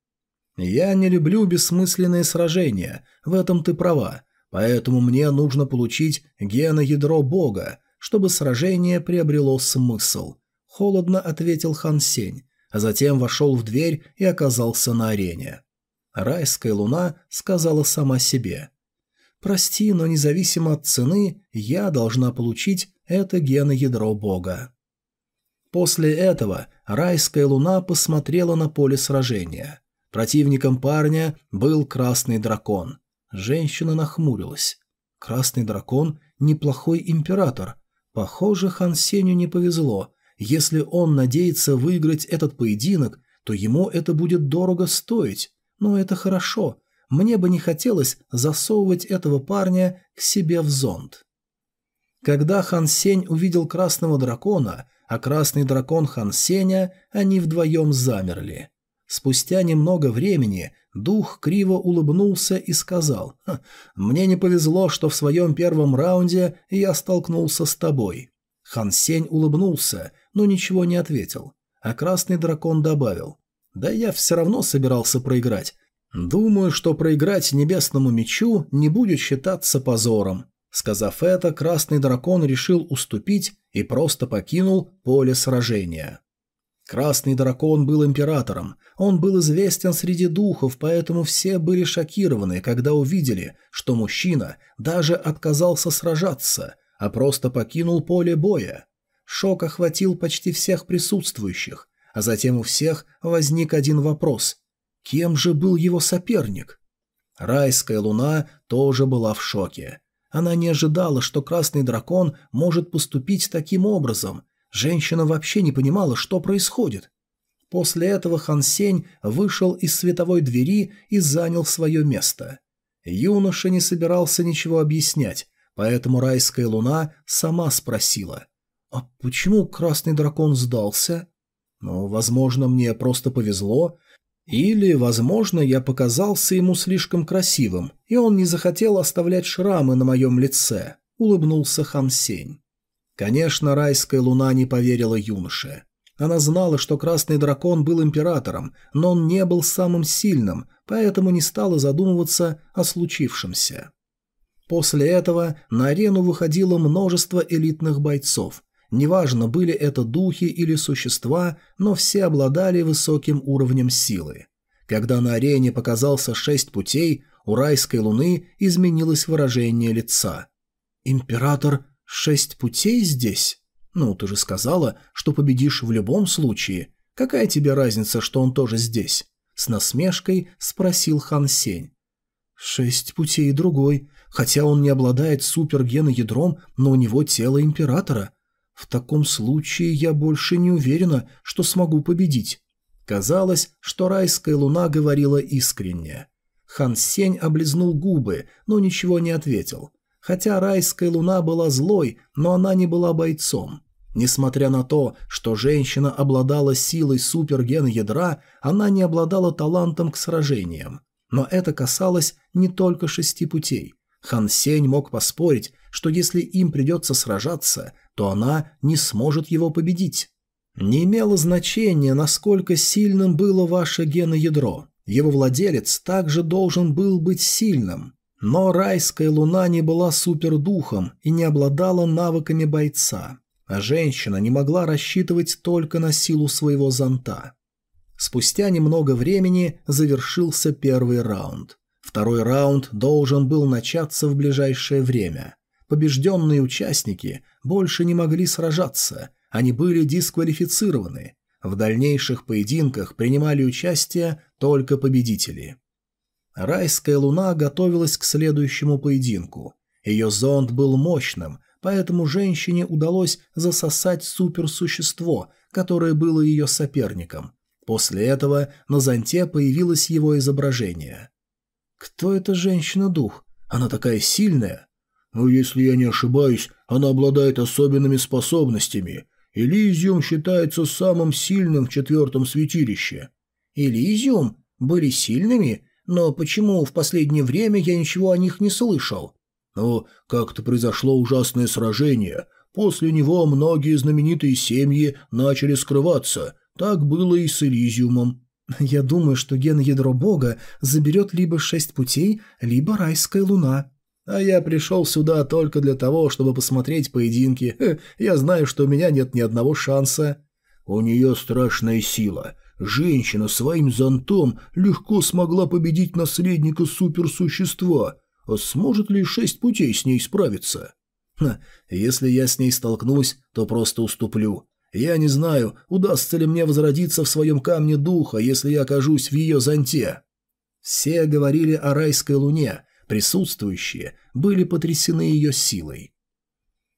«Я не люблю бессмысленные сражения, в этом ты права, поэтому мне нужно получить геноядро бога, чтобы сражение приобрело смысл», — холодно ответил Хан Сень, а затем вошел в дверь и оказался на арене. Райская луна сказала сама себе. «Прости, но независимо от цены, я должна получить это геноядро бога». После этого райская луна посмотрела на поле сражения. Противником парня был красный дракон. Женщина нахмурилась. Красный дракон – неплохой император. Похоже, Хан Сеню не повезло. Если он надеется выиграть этот поединок, то ему это будет дорого стоить. Но это хорошо. Мне бы не хотелось засовывать этого парня к себе в зонт. Когда Хан Сень увидел красного дракона, а красный дракон Хан Сеня, они вдвоем замерли. Спустя немного времени дух криво улыбнулся и сказал, «Мне не повезло, что в своем первом раунде я столкнулся с тобой». Хан Сень улыбнулся, но ничего не ответил, а красный дракон добавил, да я все равно собирался проиграть. Думаю, что проиграть небесному мечу не будет считаться позором. Сказав это, красный дракон решил уступить и просто покинул поле сражения. Красный дракон был императором. Он был известен среди духов, поэтому все были шокированы, когда увидели, что мужчина даже отказался сражаться, а просто покинул поле боя. Шок охватил почти всех присутствующих, а затем у всех возник один вопрос. Кем же был его соперник? Райская луна тоже была в шоке. Она не ожидала, что красный дракон может поступить таким образом. Женщина вообще не понимала, что происходит. После этого Хан Сень вышел из световой двери и занял свое место. Юноша не собирался ничего объяснять, поэтому райская луна сама спросила. «А почему красный дракон сдался?» Но, возможно, мне просто повезло, или, возможно, я показался ему слишком красивым, и он не захотел оставлять шрамы на моем лице, улыбнулся Хан Сень. Конечно, райская луна не поверила юноше. Она знала, что красный дракон был императором, но он не был самым сильным, поэтому не стала задумываться о случившемся. После этого на арену выходило множество элитных бойцов, Неважно, были это духи или существа, но все обладали высоким уровнем силы. Когда на арене показался шесть путей, у райской луны изменилось выражение лица. «Император, шесть путей здесь? Ну, ты же сказала, что победишь в любом случае. Какая тебе разница, что он тоже здесь?» С насмешкой спросил Хан Сень. «Шесть путей другой. Хотя он не обладает супергеноядром, но у него тело императора. В таком случае я больше не уверена, что смогу победить. Казалось, что райская луна говорила искренне. Хан Сень облизнул губы, но ничего не ответил. Хотя райская луна была злой, но она не была бойцом. Несмотря на то, что женщина обладала силой супергена ядра, она не обладала талантом к сражениям. Но это касалось не только шести путей. Хан Сень мог поспорить, что если им придется сражаться, то она не сможет его победить. Не имело значения, насколько сильным было ваше геноядро. Его владелец также должен был быть сильным. Но райская луна не была супердухом и не обладала навыками бойца, а женщина не могла рассчитывать только на силу своего зонта. Спустя немного времени завершился первый раунд. Второй раунд должен был начаться в ближайшее время. Побежденные участники больше не могли сражаться, они были дисквалифицированы. В дальнейших поединках принимали участие только победители. Райская луна готовилась к следующему поединку. Ее зонд был мощным, поэтому женщине удалось засосать суперсущество, которое было ее соперником. После этого на зонте появилось его изображение. Кто эта женщина-дух? Она такая сильная. Ну, если я не ошибаюсь, она обладает особенными способностями. Элизиум считается самым сильным в четвертом святилище. Элизиум? Были сильными? Но почему в последнее время я ничего о них не слышал? Ну, как-то произошло ужасное сражение. После него многие знаменитые семьи начали скрываться. Так было и с Элизиумом. Я думаю, что ген ядро бога заберет либо шесть путей, либо райская луна. А я пришел сюда только для того, чтобы посмотреть поединки. Я знаю, что у меня нет ни одного шанса. У нее страшная сила. Женщина своим зонтом легко смогла победить наследника суперсущества. А сможет ли шесть путей с ней справиться? Ха, если я с ней столкнусь, то просто уступлю. Я не знаю, удастся ли мне возродиться в своем камне духа, если я окажусь в ее зонте. Все говорили о райской луне, присутствующие были потрясены ее силой.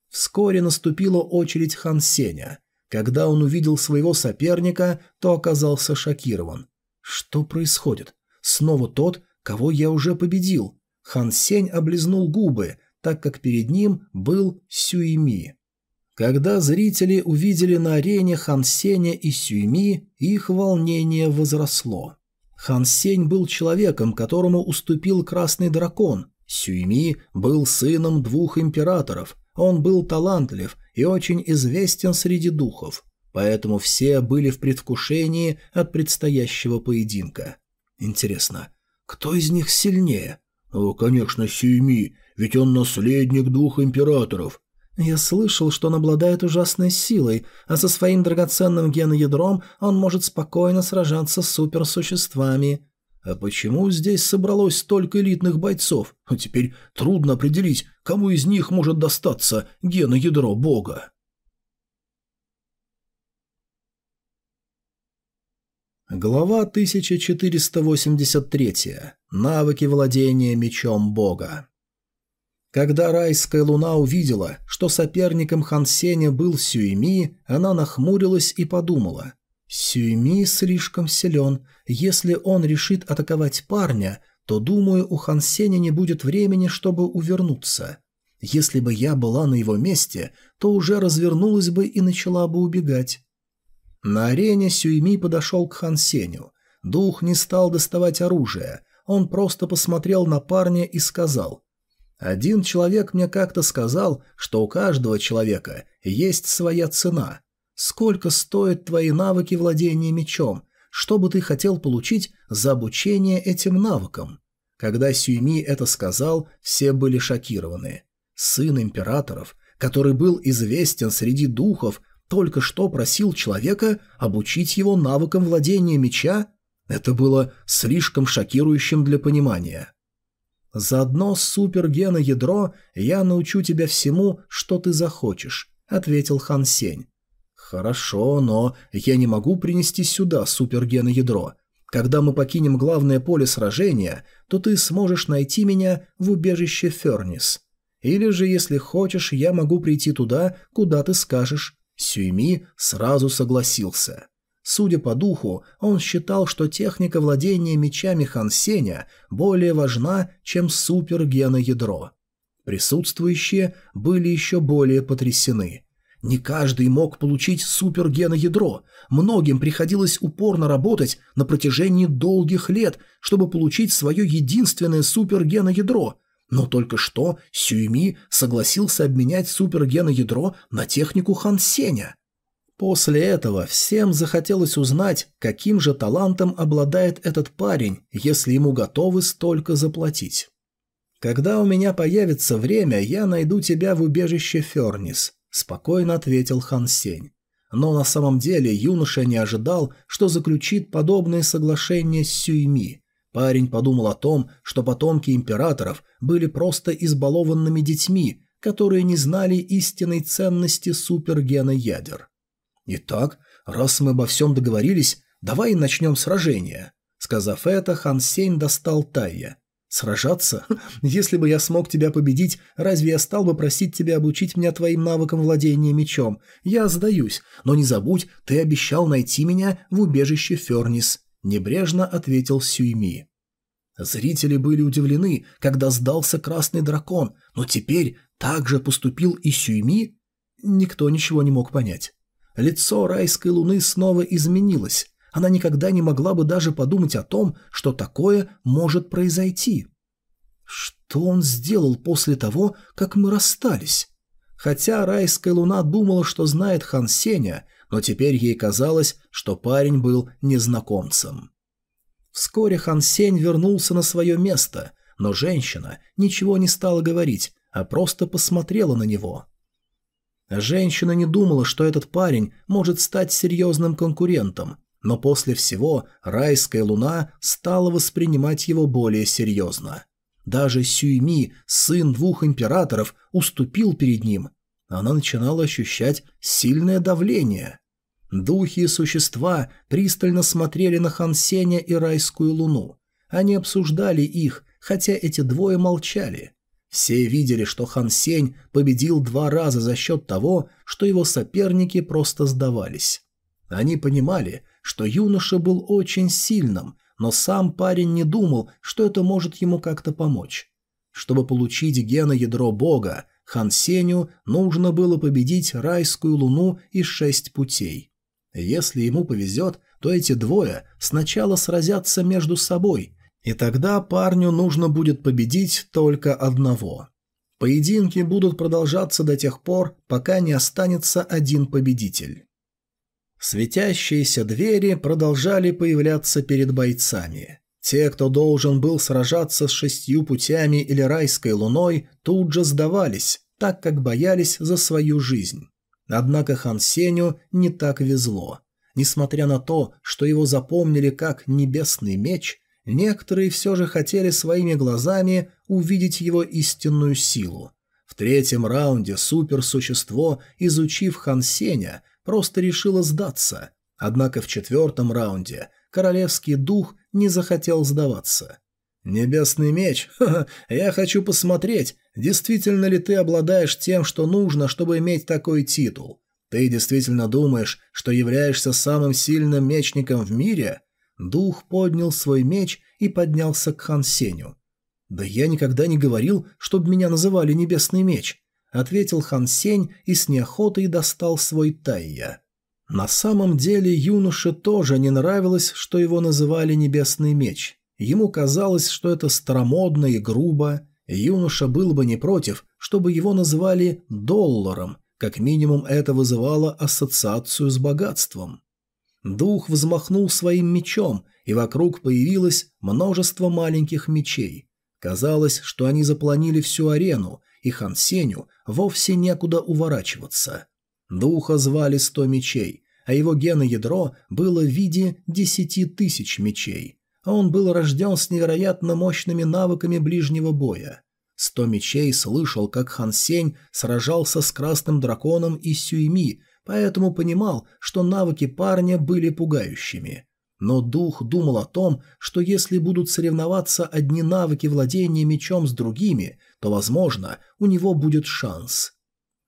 Вскоре наступила очередь Хан Сеня. Когда он увидел своего соперника, то оказался шокирован. Что происходит? Снова тот, кого я уже победил. Хан Сень облизнул губы, так как перед ним был Сюйми. Когда зрители увидели на арене Хан Сеня и Сюйми, их волнение возросло. Хан Сень был человеком, которому уступил Красный Дракон. Сюйми был сыном двух императоров. Он был талантлив и очень известен среди духов. Поэтому все были в предвкушении от предстоящего поединка. Интересно, кто из них сильнее? О, конечно, Сюйми, ведь он наследник двух императоров. Я слышал, что он обладает ужасной силой, а со своим драгоценным геноядром он может спокойно сражаться с суперсуществами. А почему здесь собралось столько элитных бойцов? А теперь трудно определить, кому из них может достаться геноядро бога. Глава 1483. Навыки владения мечом бога. Когда райская луна увидела, что соперником Хан Сеня был Сюйми, она нахмурилась и подумала. «Сюйми слишком силен. Если он решит атаковать парня, то, думаю, у Хан Сеня не будет времени, чтобы увернуться. Если бы я была на его месте, то уже развернулась бы и начала бы убегать». На арене Сюйми подошел к Хан Сеню. Дух не стал доставать оружие. Он просто посмотрел на парня и сказал – один человек мне как-то сказал, что у каждого человека есть своя цена. Сколько стоят твои навыки владения мечом? Что бы ты хотел получить за обучение этим навыкам? Когда Сюйми это сказал, все были шокированы. Сын императоров, который был известен среди духов, только что просил человека обучить его навыкам владения меча? Это было слишком шокирующим для понимания. «Заодно с супергеноядро я научу тебя всему, что ты захочешь», — ответил Хан Сень. «Хорошо, но я не могу принести сюда супергеноядро. Когда мы покинем главное поле сражения, то ты сможешь найти меня в убежище Фернис. Или же, если хочешь, я могу прийти туда, куда ты скажешь». Сюйми сразу согласился. Судя по духу, он считал, что техника владения мечами Хан Сеня более важна, чем супергеноядро. Присутствующие были еще более потрясены. Не каждый мог получить супергеноядро. Многим приходилось упорно работать на протяжении долгих лет, чтобы получить свое единственное супергеноядро. Но только что Сюйми согласился обменять супергеноядро на технику Хан Сеня. После этого всем захотелось узнать, каким же талантом обладает этот парень, если ему готовы столько заплатить. «Когда у меня появится время, я найду тебя в убежище Фернис», – спокойно ответил Хан Сень. Но на самом деле юноша не ожидал, что заключит подобное соглашение с Сюйми. Парень подумал о том, что потомки императоров были просто избалованными детьми, которые не знали истинной ценности супергена ядер. «Итак, раз мы обо всем договорились, давай начнем сражение». Сказав это, Хан Сень достал Тайя. Сражаться? Если бы я смог тебя победить, разве я стал бы просить тебя обучить меня твоим навыкам владения мечом? Я сдаюсь, но не забудь, ты обещал найти меня в убежище Фернис», – небрежно ответил Сюйми. Зрители были удивлены, когда сдался красный дракон, но теперь так же поступил и Сюйми? Никто ничего не мог понять. Лицо райской луны снова изменилось. Она никогда не могла бы даже подумать о том, что такое может произойти. Что он сделал после того, как мы расстались? Хотя райская луна думала, что знает Хан Сеня, но теперь ей казалось, что парень был незнакомцем. Вскоре Хан Сень вернулся на свое место, но женщина ничего не стала говорить, а просто посмотрела на него. Женщина не думала, что этот парень может стать серьезным конкурентом, но после всего райская луна стала воспринимать его более серьезно. Даже Сюйми, сын двух императоров, уступил перед ним. Она начинала ощущать сильное давление. Духи и существа пристально смотрели на Хансеня и райскую луну. Они обсуждали их, хотя эти двое молчали. Все видели, что Хан Сень победил два раза за счет того, что его соперники просто сдавались. Они понимали, что юноша был очень сильным, но сам парень не думал, что это может ему как-то помочь. Чтобы получить геноядро бога, Хан Сеню нужно было победить райскую луну из шесть путей. Если ему повезет, то эти двое сначала сразятся между собой, и тогда парню нужно будет победить только одного. Поединки будут продолжаться до тех пор, пока не останется один победитель. Светящиеся двери продолжали появляться перед бойцами. Те, кто должен был сражаться с шестью путями или райской луной, тут же сдавались, так как боялись за свою жизнь. Однако Хан Сеню не так везло. Несмотря на то, что его запомнили как «небесный меч», Некоторые все же хотели своими глазами увидеть его истинную силу. В третьем раунде суперсущество, изучив Хан Сеня, просто решило сдаться. Однако в четвертом раунде королевский дух не захотел сдаваться. «Небесный меч? Ха -ха, я хочу посмотреть, действительно ли ты обладаешь тем, что нужно, чтобы иметь такой титул. Ты действительно думаешь, что являешься самым сильным мечником в мире?» Дух поднял свой меч и поднялся к Хан Сеню. «Да я никогда не говорил, чтобы меня называли Небесный меч», — ответил Хан Сень и с неохотой достал свой тайя. На самом деле юноше тоже не нравилось, что его называли Небесный меч. Ему казалось, что это старомодно и грубо. Юноша был бы не против, чтобы его называли долларом, как минимум это вызывало ассоциацию с богатством. Дух взмахнул своим мечом, и вокруг появилось множество маленьких мечей. Казалось, что они запланили всю арену, и Хан Сеню вовсе некуда уворачиваться. Духа звали сто мечей, а его геноядро было в виде десяти тысяч мечей. А он был рожден с невероятно мощными навыками ближнего боя. Сто мечей слышал, как Хан Сень сражался с Красным Драконом и Сюйми, поэтому понимал, что навыки парня были пугающими. Но дух думал о том, что если будут соревноваться одни навыки владения мечом с другими, то, возможно, у него будет шанс.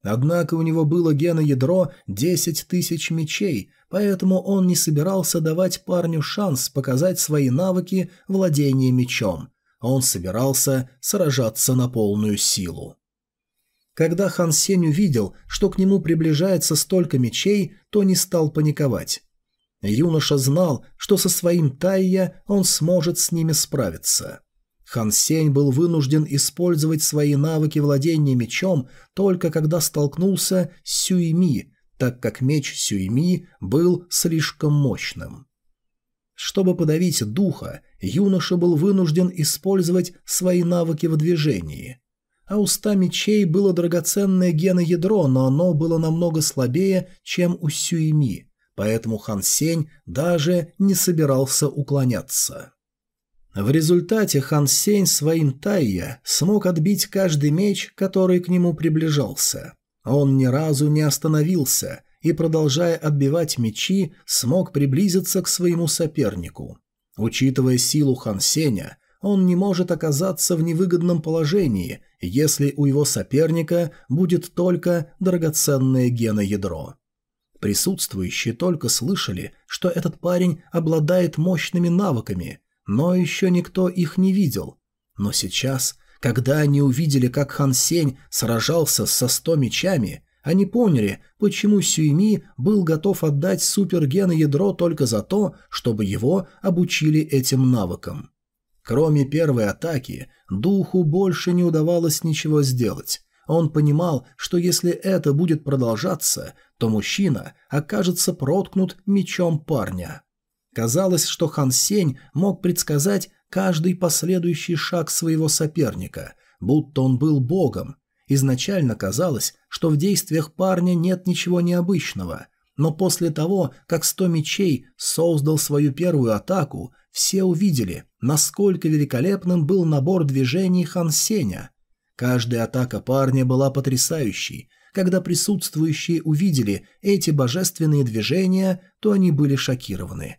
Однако у него было геноядро 10 тысяч мечей, поэтому он не собирался давать парню шанс показать свои навыки владения мечом. Он собирался сражаться на полную силу. Когда Хан Сень увидел, что к нему приближается столько мечей, то не стал паниковать. Юноша знал, что со своим Тайя он сможет с ними справиться. Хан Сень был вынужден использовать свои навыки владения мечом только когда столкнулся с Сюйми, так как меч Сюйми был слишком мощным. Чтобы подавить духа, юноша был вынужден использовать свои навыки в движении а у ста мечей было драгоценное геноядро, но оно было намного слабее, чем у Сюйми, поэтому Хан Сень даже не собирался уклоняться. В результате Хан Сень своим Тайя смог отбить каждый меч, который к нему приближался. Он ни разу не остановился и, продолжая отбивать мечи, смог приблизиться к своему сопернику. Учитывая силу Хан Сеня, он не может оказаться в невыгодном положении, если у его соперника будет только драгоценное геноядро. Присутствующие только слышали, что этот парень обладает мощными навыками, но еще никто их не видел. Но сейчас, когда они увидели, как Хан Сень сражался со сто мечами, они поняли, почему Сюйми был готов отдать супергеноядро только за то, чтобы его обучили этим навыкам. Кроме первой атаки, духу больше не удавалось ничего сделать. Он понимал, что если это будет продолжаться, то мужчина окажется проткнут мечом парня. Казалось, что Хан Сень мог предсказать каждый последующий шаг своего соперника, будто он был богом. Изначально казалось, что в действиях парня нет ничего необычного, но после того, как Сто Мечей создал свою первую атаку, все увидели, насколько великолепным был набор движений Хан Сеня. Каждая атака парня была потрясающей. Когда присутствующие увидели эти божественные движения, то они были шокированы.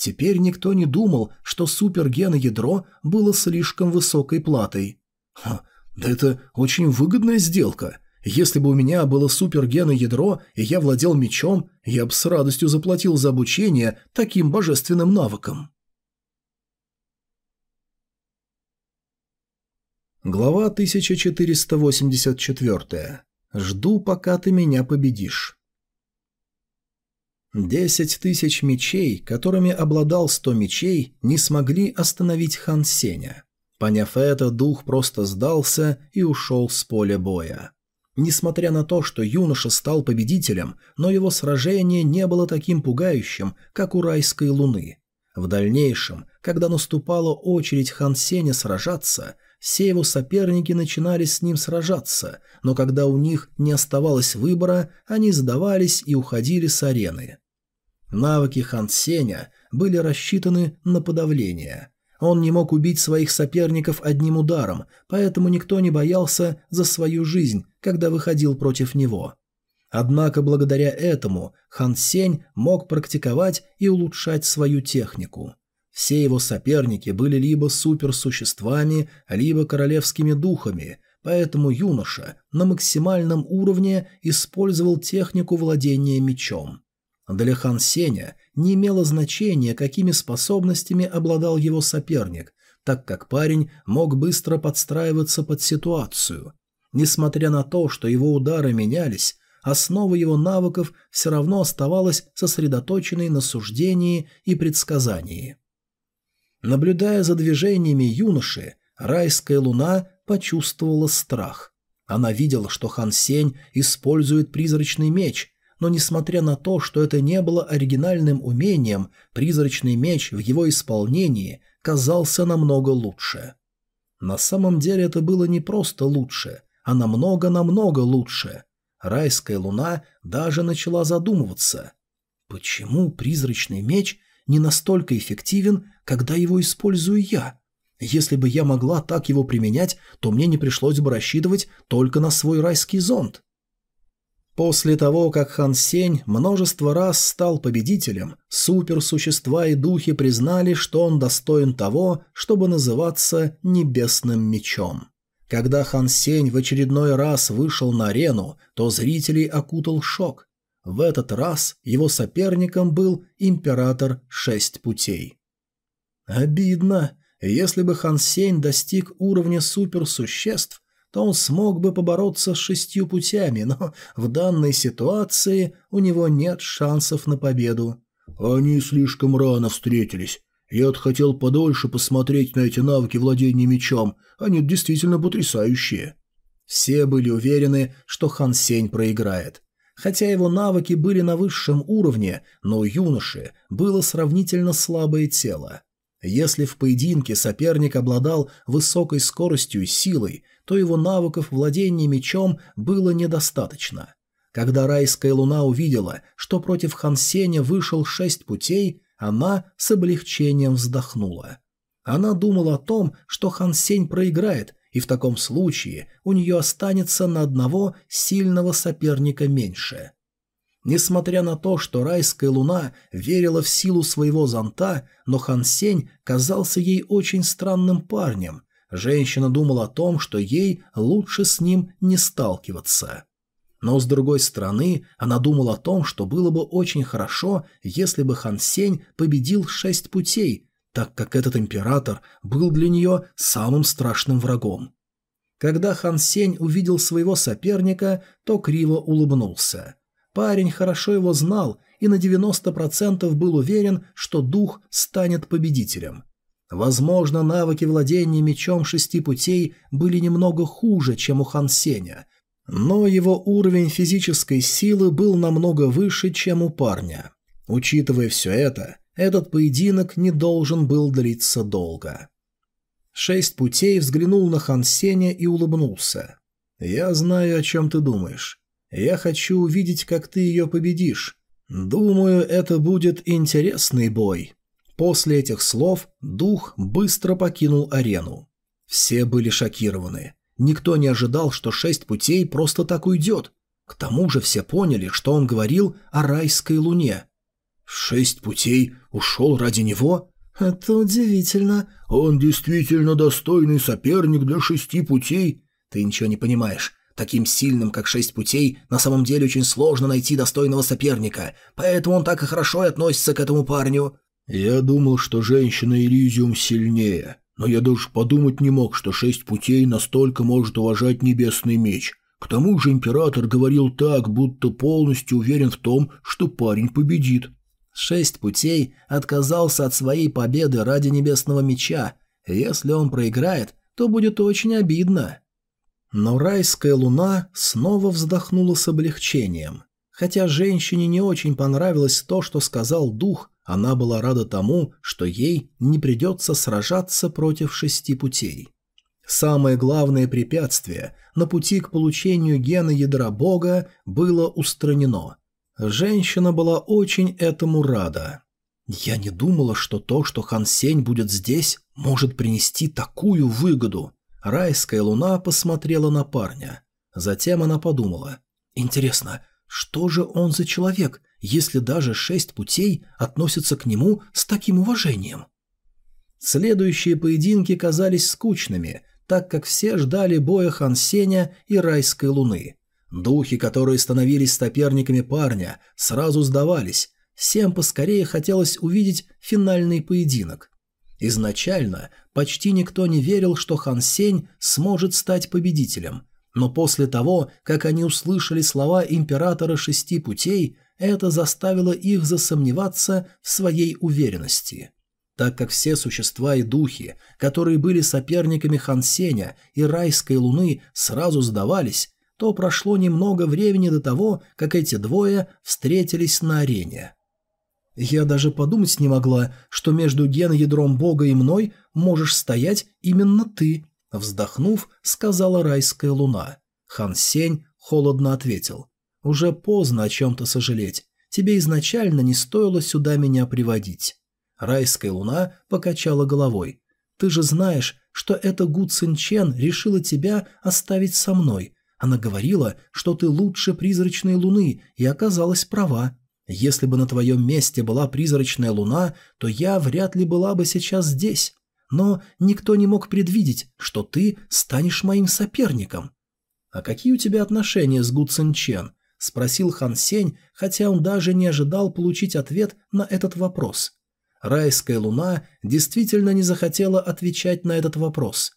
Теперь никто не думал, что супергеноядро было слишком высокой платой. Ха, да это очень выгодная сделка. Если бы у меня было супергеноядро и я владел мечом, я бы с радостью заплатил за обучение таким божественным навыкам. Глава 1484. Жду, пока ты меня победишь. Десять тысяч мечей, которыми обладал сто мечей, не смогли остановить Хан Сеня. Поняв это, дух просто сдался и ушел с поля боя. Несмотря на то, что юноша стал победителем, но его сражение не было таким пугающим, как у райской луны. В дальнейшем, когда наступала очередь Хан Сеня сражаться – все его соперники начинали с ним сражаться, но когда у них не оставалось выбора, они сдавались и уходили с арены. Навыки Хан Сеня были рассчитаны на подавление. Он не мог убить своих соперников одним ударом, поэтому никто не боялся за свою жизнь, когда выходил против него. Однако благодаря этому Хан Сень мог практиковать и улучшать свою технику. Все его соперники были либо суперсуществами, либо королевскими духами, поэтому юноша на максимальном уровне использовал технику владения мечом. Для Хан Сеня не имело значения, какими способностями обладал его соперник, так как парень мог быстро подстраиваться под ситуацию. Несмотря на то, что его удары менялись, основа его навыков все равно оставалась сосредоточенной на суждении и предсказании. Наблюдая за движениями юноши, райская луна почувствовала страх. Она видела, что Хан Сень использует призрачный меч, но несмотря на то, что это не было оригинальным умением, призрачный меч в его исполнении казался намного лучше. На самом деле это было не просто лучше, а намного-намного лучше. Райская луна даже начала задумываться. Почему призрачный меч не настолько эффективен, когда его использую я. Если бы я могла так его применять, то мне не пришлось бы рассчитывать только на свой райский зонт. После того, как Хан Сень множество раз стал победителем, суперсущества и духи признали, что он достоин того, чтобы называться Небесным Мечом. Когда Хан Сень в очередной раз вышел на арену, то зрителей окутал шок. В этот раз его соперником был Император Шесть Путей. Обидно. Если бы Хан Сень достиг уровня суперсуществ, то он смог бы побороться с шестью путями, но в данной ситуации у него нет шансов на победу. Они слишком рано встретились. Я хотел подольше посмотреть на эти навыки владения мечом. Они действительно потрясающие. Все были уверены, что Хан Сень проиграет. Хотя его навыки были на высшем уровне, но у юноши было сравнительно слабое тело. Если в поединке соперник обладал высокой скоростью и силой, то его навыков владения мечом было недостаточно. Когда райская луна увидела, что против Хансеня вышел шесть путей, она с облегчением вздохнула. Она думала о том, что Хансень проиграет, и в таком случае у нее останется на одного сильного соперника меньше. Несмотря на то, что райская луна верила в силу своего зонта, но Хан Сень казался ей очень странным парнем. Женщина думала о том, что ей лучше с ним не сталкиваться. Но с другой стороны, она думала о том, что было бы очень хорошо, если бы Хан Сень победил шесть путей, так как этот император был для нее самым страшным врагом. Когда Хан Сень увидел своего соперника, то криво улыбнулся. Парень хорошо его знал и на 90% был уверен, что дух станет победителем. Возможно, навыки владения мечом шести путей были немного хуже, чем у Хан Сеня, но его уровень физической силы был намного выше, чем у парня. Учитывая все это, этот поединок не должен был длиться долго. Шесть путей взглянул на Хан Сеня и улыбнулся. «Я знаю, о чем ты думаешь. Я хочу увидеть, как ты ее победишь. Думаю, это будет интересный бой». После этих слов дух быстро покинул арену. Все были шокированы. Никто не ожидал, что шесть путей просто так уйдет. К тому же все поняли, что он говорил о райской луне. «Шесть путей ушел ради него?» «Это удивительно». «Он действительно достойный соперник для шести путей». «Ты ничего не понимаешь. Таким сильным, как шесть путей, на самом деле очень сложно найти достойного соперника, поэтому он так и хорошо относится к этому парню». «Я думал, что женщина Элизиум сильнее, но я даже подумать не мог, что шесть путей настолько может уважать небесный меч. К тому же император говорил так, будто полностью уверен в том, что парень победит». Шесть путей отказался от своей победы ради небесного меча. Если он проиграет, то будет очень обидно. Но райская луна снова вздохнула с облегчением. Хотя женщине не очень понравилось то, что сказал дух, она была рада тому, что ей не придется сражаться против шести путей. Самое главное препятствие на пути к получению гена ядра бога было устранено. Женщина была очень этому рада. «Я не думала, что то, что Хан Сень будет здесь, может принести такую выгоду», Райская луна посмотрела на парня. Затем она подумала. «Интересно, что же он за человек, если даже шесть путей относятся к нему с таким уважением?» Следующие поединки казались скучными, так как все ждали боя Хан Сеня и Райской луны. Духи, которые становились соперниками парня, сразу сдавались. Всем поскорее хотелось увидеть финальный поединок. Изначально почти никто не верил, что Хан Сень сможет стать победителем, но после того, как они услышали слова императора шести путей, это заставило их засомневаться в своей уверенности. Так как все существа и духи, которые были соперниками Хан Сеня и Райской Луны, сразу сдавались, то прошло немного времени до того, как эти двое встретились на арене. Я даже подумать не могла, что между ген-ядром Бога и мной можешь стоять именно ты», — вздохнув, сказала райская луна. Хан Сень холодно ответил. «Уже поздно о чем-то сожалеть. Тебе изначально не стоило сюда меня приводить». Райская луна покачала головой. «Ты же знаешь, что эта Гу Цин Чен решила тебя оставить со мной. Она говорила, что ты лучше призрачной луны, и оказалась права. Если бы на твоем месте была призрачная луна, то я вряд ли была бы сейчас здесь. Но никто не мог предвидеть, что ты станешь моим соперником. «А какие у тебя отношения с Гу Цин Чен?» – спросил Хан Сень, хотя он даже не ожидал получить ответ на этот вопрос. Райская луна действительно не захотела отвечать на этот вопрос.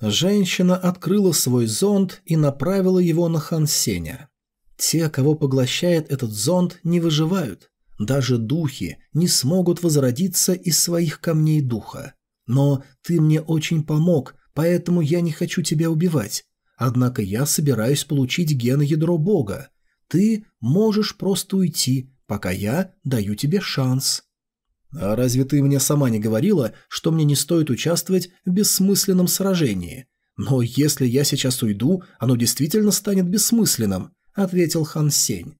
Женщина открыла свой зонт и направила его на Хан Сеня. Те, кого поглощает этот зонд, не выживают. Даже духи не смогут возродиться из своих камней духа. Но ты мне очень помог, поэтому я не хочу тебя убивать. Однако я собираюсь получить ген-ядро бога. Ты можешь просто уйти, пока я даю тебе шанс. А разве ты мне сама не говорила, что мне не стоит участвовать в бессмысленном сражении? Но если я сейчас уйду, оно действительно станет бессмысленным. – ответил Хан Сень.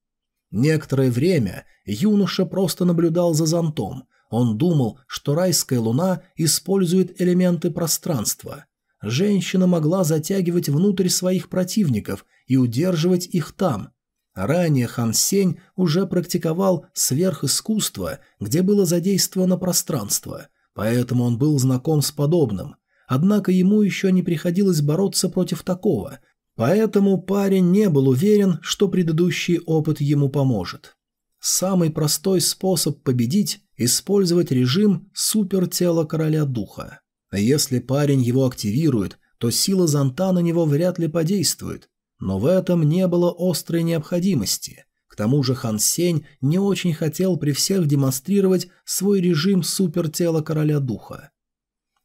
Некоторое время юноша просто наблюдал за зонтом. Он думал, что райская луна использует элементы пространства. Женщина могла затягивать внутрь своих противников и удерживать их там. Ранее Хан Сень уже практиковал сверхискусство, где было задействовано пространство, поэтому он был знаком с подобным. Однако ему еще не приходилось бороться против такого, поэтому парень не был уверен, что предыдущий опыт ему поможет. Самый простой способ победить – использовать режим супертела короля духа. Если парень его активирует, то сила зонта на него вряд ли подействует, но в этом не было острой необходимости. К тому же Хан Сень не очень хотел при всех демонстрировать свой режим супертела короля духа.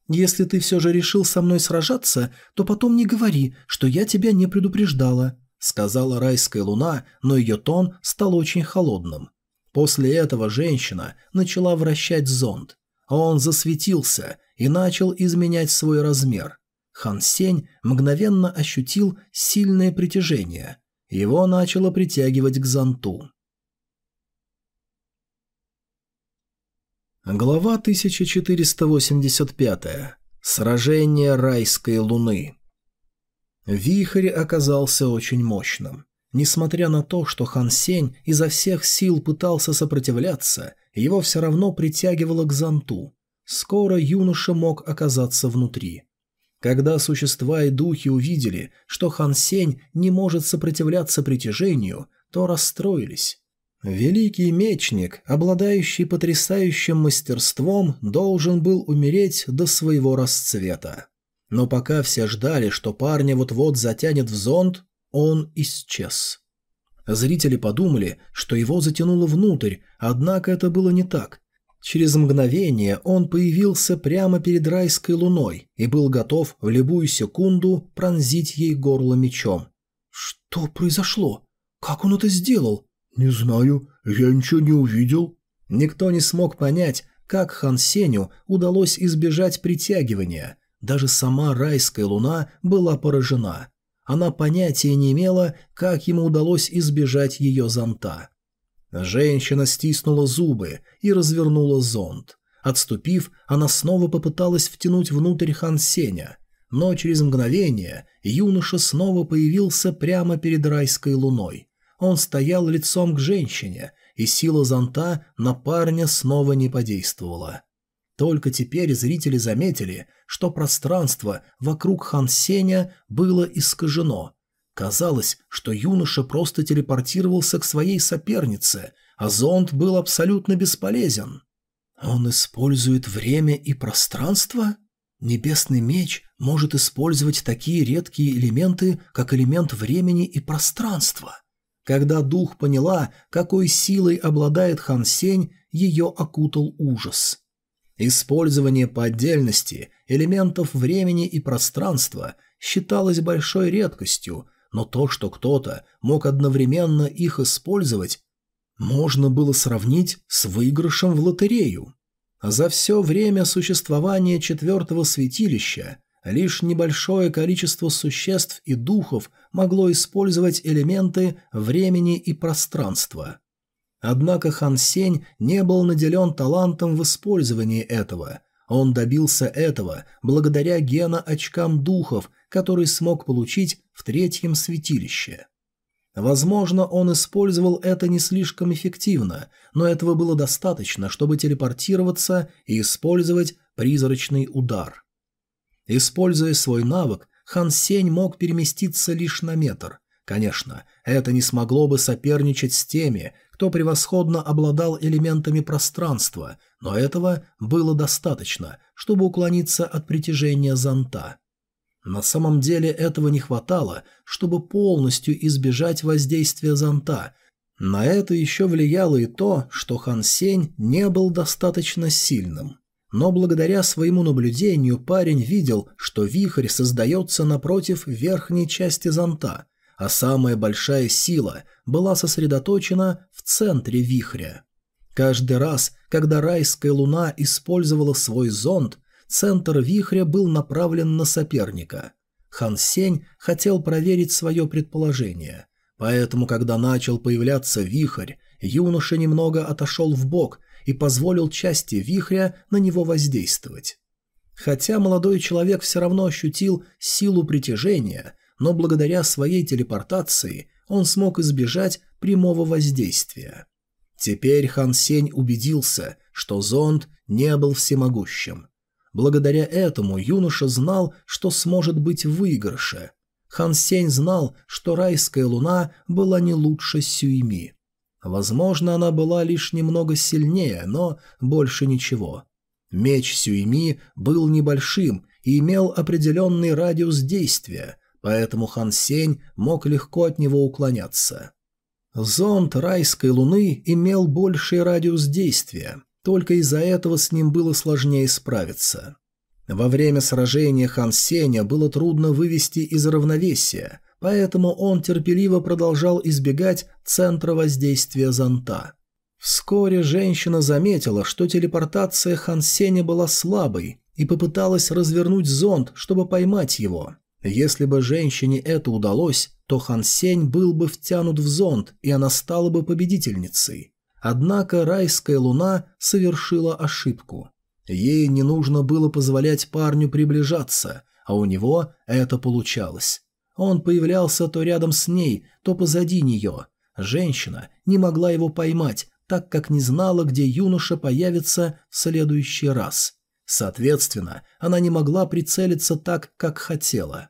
«Если ты все же решил со мной сражаться, то потом не говори, что я тебя не предупреждала», сказала райская луна, но ее тон стал очень холодным. После этого женщина начала вращать зонд. Он засветился и начал изменять свой размер. Хан Сень мгновенно ощутил сильное притяжение. Его начало притягивать к зонту. Глава 1485. Сражение райской луны. Вихрь оказался очень мощным. Несмотря на то, что Хан Сень изо всех сил пытался сопротивляться, его все равно притягивало к зонту. Скоро юноша мог оказаться внутри. Когда существа и духи увидели, что Хан Сень не может сопротивляться притяжению, то расстроились. Великий мечник, обладающий потрясающим мастерством, должен был умереть до своего расцвета. Но пока все ждали, что парня вот-вот затянет в зонт, он исчез. Зрители подумали, что его затянуло внутрь, однако это было не так. Через мгновение он появился прямо перед райской луной и был готов в любую секунду пронзить ей горло мечом. «Что произошло? Как он это сделал?» «Не знаю, я ничего не увидел». Никто не смог понять, как Хан Сеню удалось избежать притягивания. Даже сама райская луна была поражена. Она понятия не имела, как ему удалось избежать ее зонта. Женщина стиснула зубы и развернула зонт. Отступив, она снова попыталась втянуть внутрь Хан Сеня, но через мгновение юноша снова появился прямо перед райской луной. Он стоял лицом к женщине, и сила зонта на парня снова не подействовала. Только теперь зрители заметили, что пространство вокруг Хан Сеня было искажено, Казалось, что юноша просто телепортировался к своей сопернице, а зонд был абсолютно бесполезен. Он использует время и пространство? Небесный меч может использовать такие редкие элементы, как элемент времени и пространства. Когда дух поняла, какой силой обладает Хан Сень, ее окутал ужас. Использование по отдельности элементов времени и пространства считалось большой редкостью, но то, что кто-то мог одновременно их использовать, можно было сравнить с выигрышем в лотерею. За все время существования четвертого святилища лишь небольшое количество существ и духов могло использовать элементы времени и пространства. Однако Хан Сень не был наделен талантом в использовании этого. Он добился этого благодаря гена-очкам духов, который смог получить в третьем святилище. Возможно, он использовал это не слишком эффективно, но этого было достаточно, чтобы телепортироваться и использовать призрачный удар. Используя свой навык, Хан Сень мог переместиться лишь на метр. Конечно, это не смогло бы соперничать с теми, кто превосходно обладал элементами пространства, но этого было достаточно, чтобы уклониться от притяжения зонта. На самом деле этого не хватало, чтобы полностью избежать воздействия зонта. На это еще влияло и то, что Хан Сень не был достаточно сильным. Но благодаря своему наблюдению парень видел, что вихрь создается напротив верхней части зонта, а самая большая сила была сосредоточена в центре вихря. Каждый раз, когда райская луна использовала свой зонд, центр вихря был направлен на соперника. Хан Сень хотел проверить свое предположение, поэтому, когда начал появляться вихрь, юноша немного отошел в бок и позволил части вихря на него воздействовать. Хотя молодой человек все равно ощутил силу притяжения, но благодаря своей телепортации он смог избежать прямого воздействия. Теперь Хан Сень убедился, что зонд не был всемогущим. Благодаря этому юноша знал, что сможет быть в выигрыше. Хан Сень знал, что райская луна была не лучше Сюйми. Возможно, она была лишь немного сильнее, но больше ничего. Меч Сюйми был небольшим и имел определенный радиус действия, поэтому Хан Сень мог легко от него уклоняться. Зонд райской луны имел больший радиус действия, только из-за этого с ним было сложнее справиться. Во время сражения Хан Сеня было трудно вывести из равновесия, поэтому он терпеливо продолжал избегать центра воздействия зонта. Вскоре женщина заметила, что телепортация Хан Сеня была слабой, и попыталась развернуть зонт, чтобы поймать его. Если бы женщине это удалось, то Хан Сень был бы втянут в зонт, и она стала бы победительницей. Однако райская луна совершила ошибку. Ей не нужно было позволять парню приближаться, а у него это получалось. Он появлялся то рядом с ней, то позади нее. Женщина не могла его поймать, так как не знала, где юноша появится в следующий раз. Соответственно, она не могла прицелиться так, как хотела.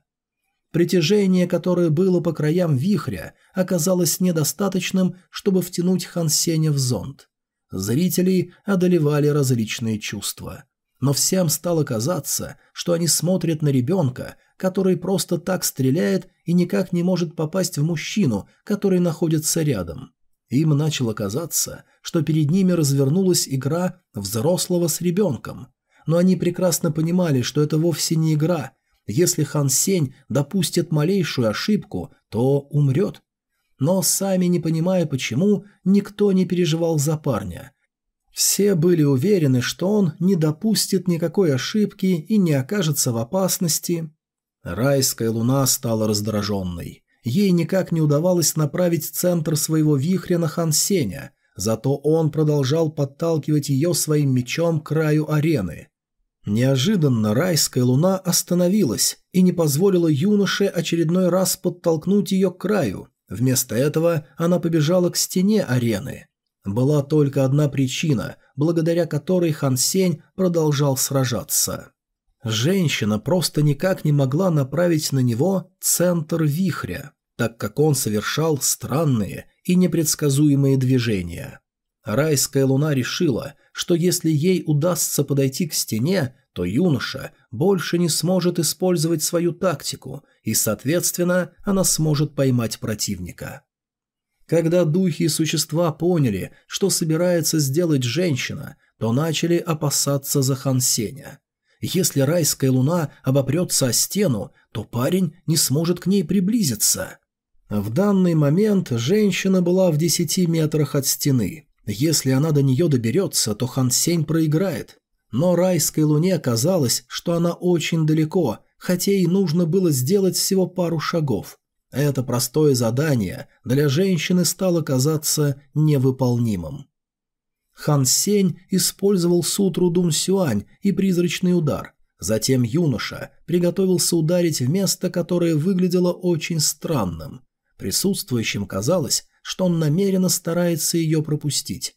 Притяжение, которое было по краям вихря, оказалось недостаточным, чтобы втянуть Хан Сеня в зонд. Зрителей одолевали различные чувства. Но всем стало казаться, что они смотрят на ребенка, который просто так стреляет и никак не может попасть в мужчину, который находится рядом. Им начало казаться, что перед ними развернулась игра взрослого с ребенком. Но они прекрасно понимали, что это вовсе не игра, если Хан Сень допустит малейшую ошибку, то умрет. Но сами не понимая почему, никто не переживал за парня. Все были уверены, что он не допустит никакой ошибки и не окажется в опасности. Райская луна стала раздраженной. Ей никак не удавалось направить центр своего вихря на Хан Сеня, зато он продолжал подталкивать ее своим мечом к краю арены. Неожиданно райская луна остановилась и не позволила юноше очередной раз подтолкнуть ее к краю. Вместо этого она побежала к стене арены. Была только одна причина, благодаря которой Хан Сень продолжал сражаться. Женщина просто никак не могла направить на него центр вихря, так как он совершал странные и непредсказуемые движения. Райская луна решила, что если ей удастся подойти к стене, то юноша больше не сможет использовать свою тактику, и, соответственно, она сможет поймать противника. Когда духи и существа поняли, что собирается сделать женщина, то начали опасаться за Хансеня. Если райская луна обопрется о стену, то парень не сможет к ней приблизиться. В данный момент женщина была в десяти метрах от стены, если она до нее доберется, то Хан Сень проиграет. Но райской луне казалось, что она очень далеко, хотя и нужно было сделать всего пару шагов. Это простое задание для женщины стало казаться невыполнимым. Хан Сень использовал сутру Дун Сюань и призрачный удар. Затем юноша приготовился ударить в место, которое выглядело очень странным. Присутствующим казалось, что он намеренно старается ее пропустить.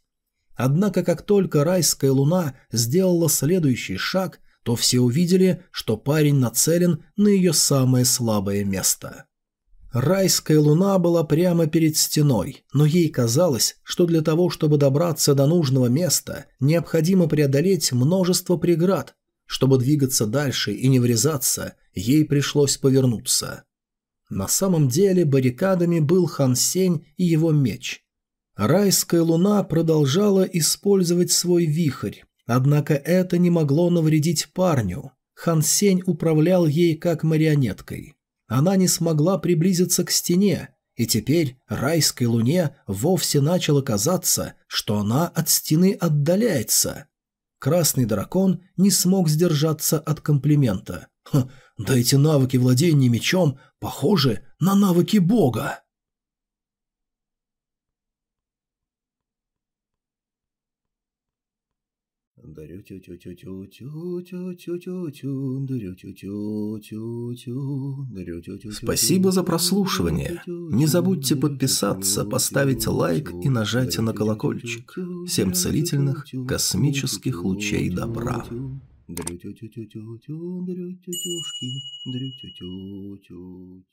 Однако, как только райская луна сделала следующий шаг, то все увидели, что парень нацелен на ее самое слабое место. Райская луна была прямо перед стеной, но ей казалось, что для того, чтобы добраться до нужного места, необходимо преодолеть множество преград. Чтобы двигаться дальше и не врезаться, ей пришлось повернуться. На самом деле баррикадами был Хан Сень и его меч. Райская луна продолжала использовать свой вихрь, однако это не могло навредить парню. Хан Сень управлял ей как марионеткой. Она не смогла приблизиться к стене, и теперь райской луне вовсе начало казаться, что она от стены отдаляется. Красный дракон не смог сдержаться от комплимента. Да эти навыки владения мечом похожи на навыки бога. Спасибо за прослушивание. Не забудьте подписаться, поставить лайк и нажать на колокольчик. Всем целительных космических лучей добра. Дрю-тю-тю-тю-тю-тю, дрю-тю-тюшки, дрю тю тю тю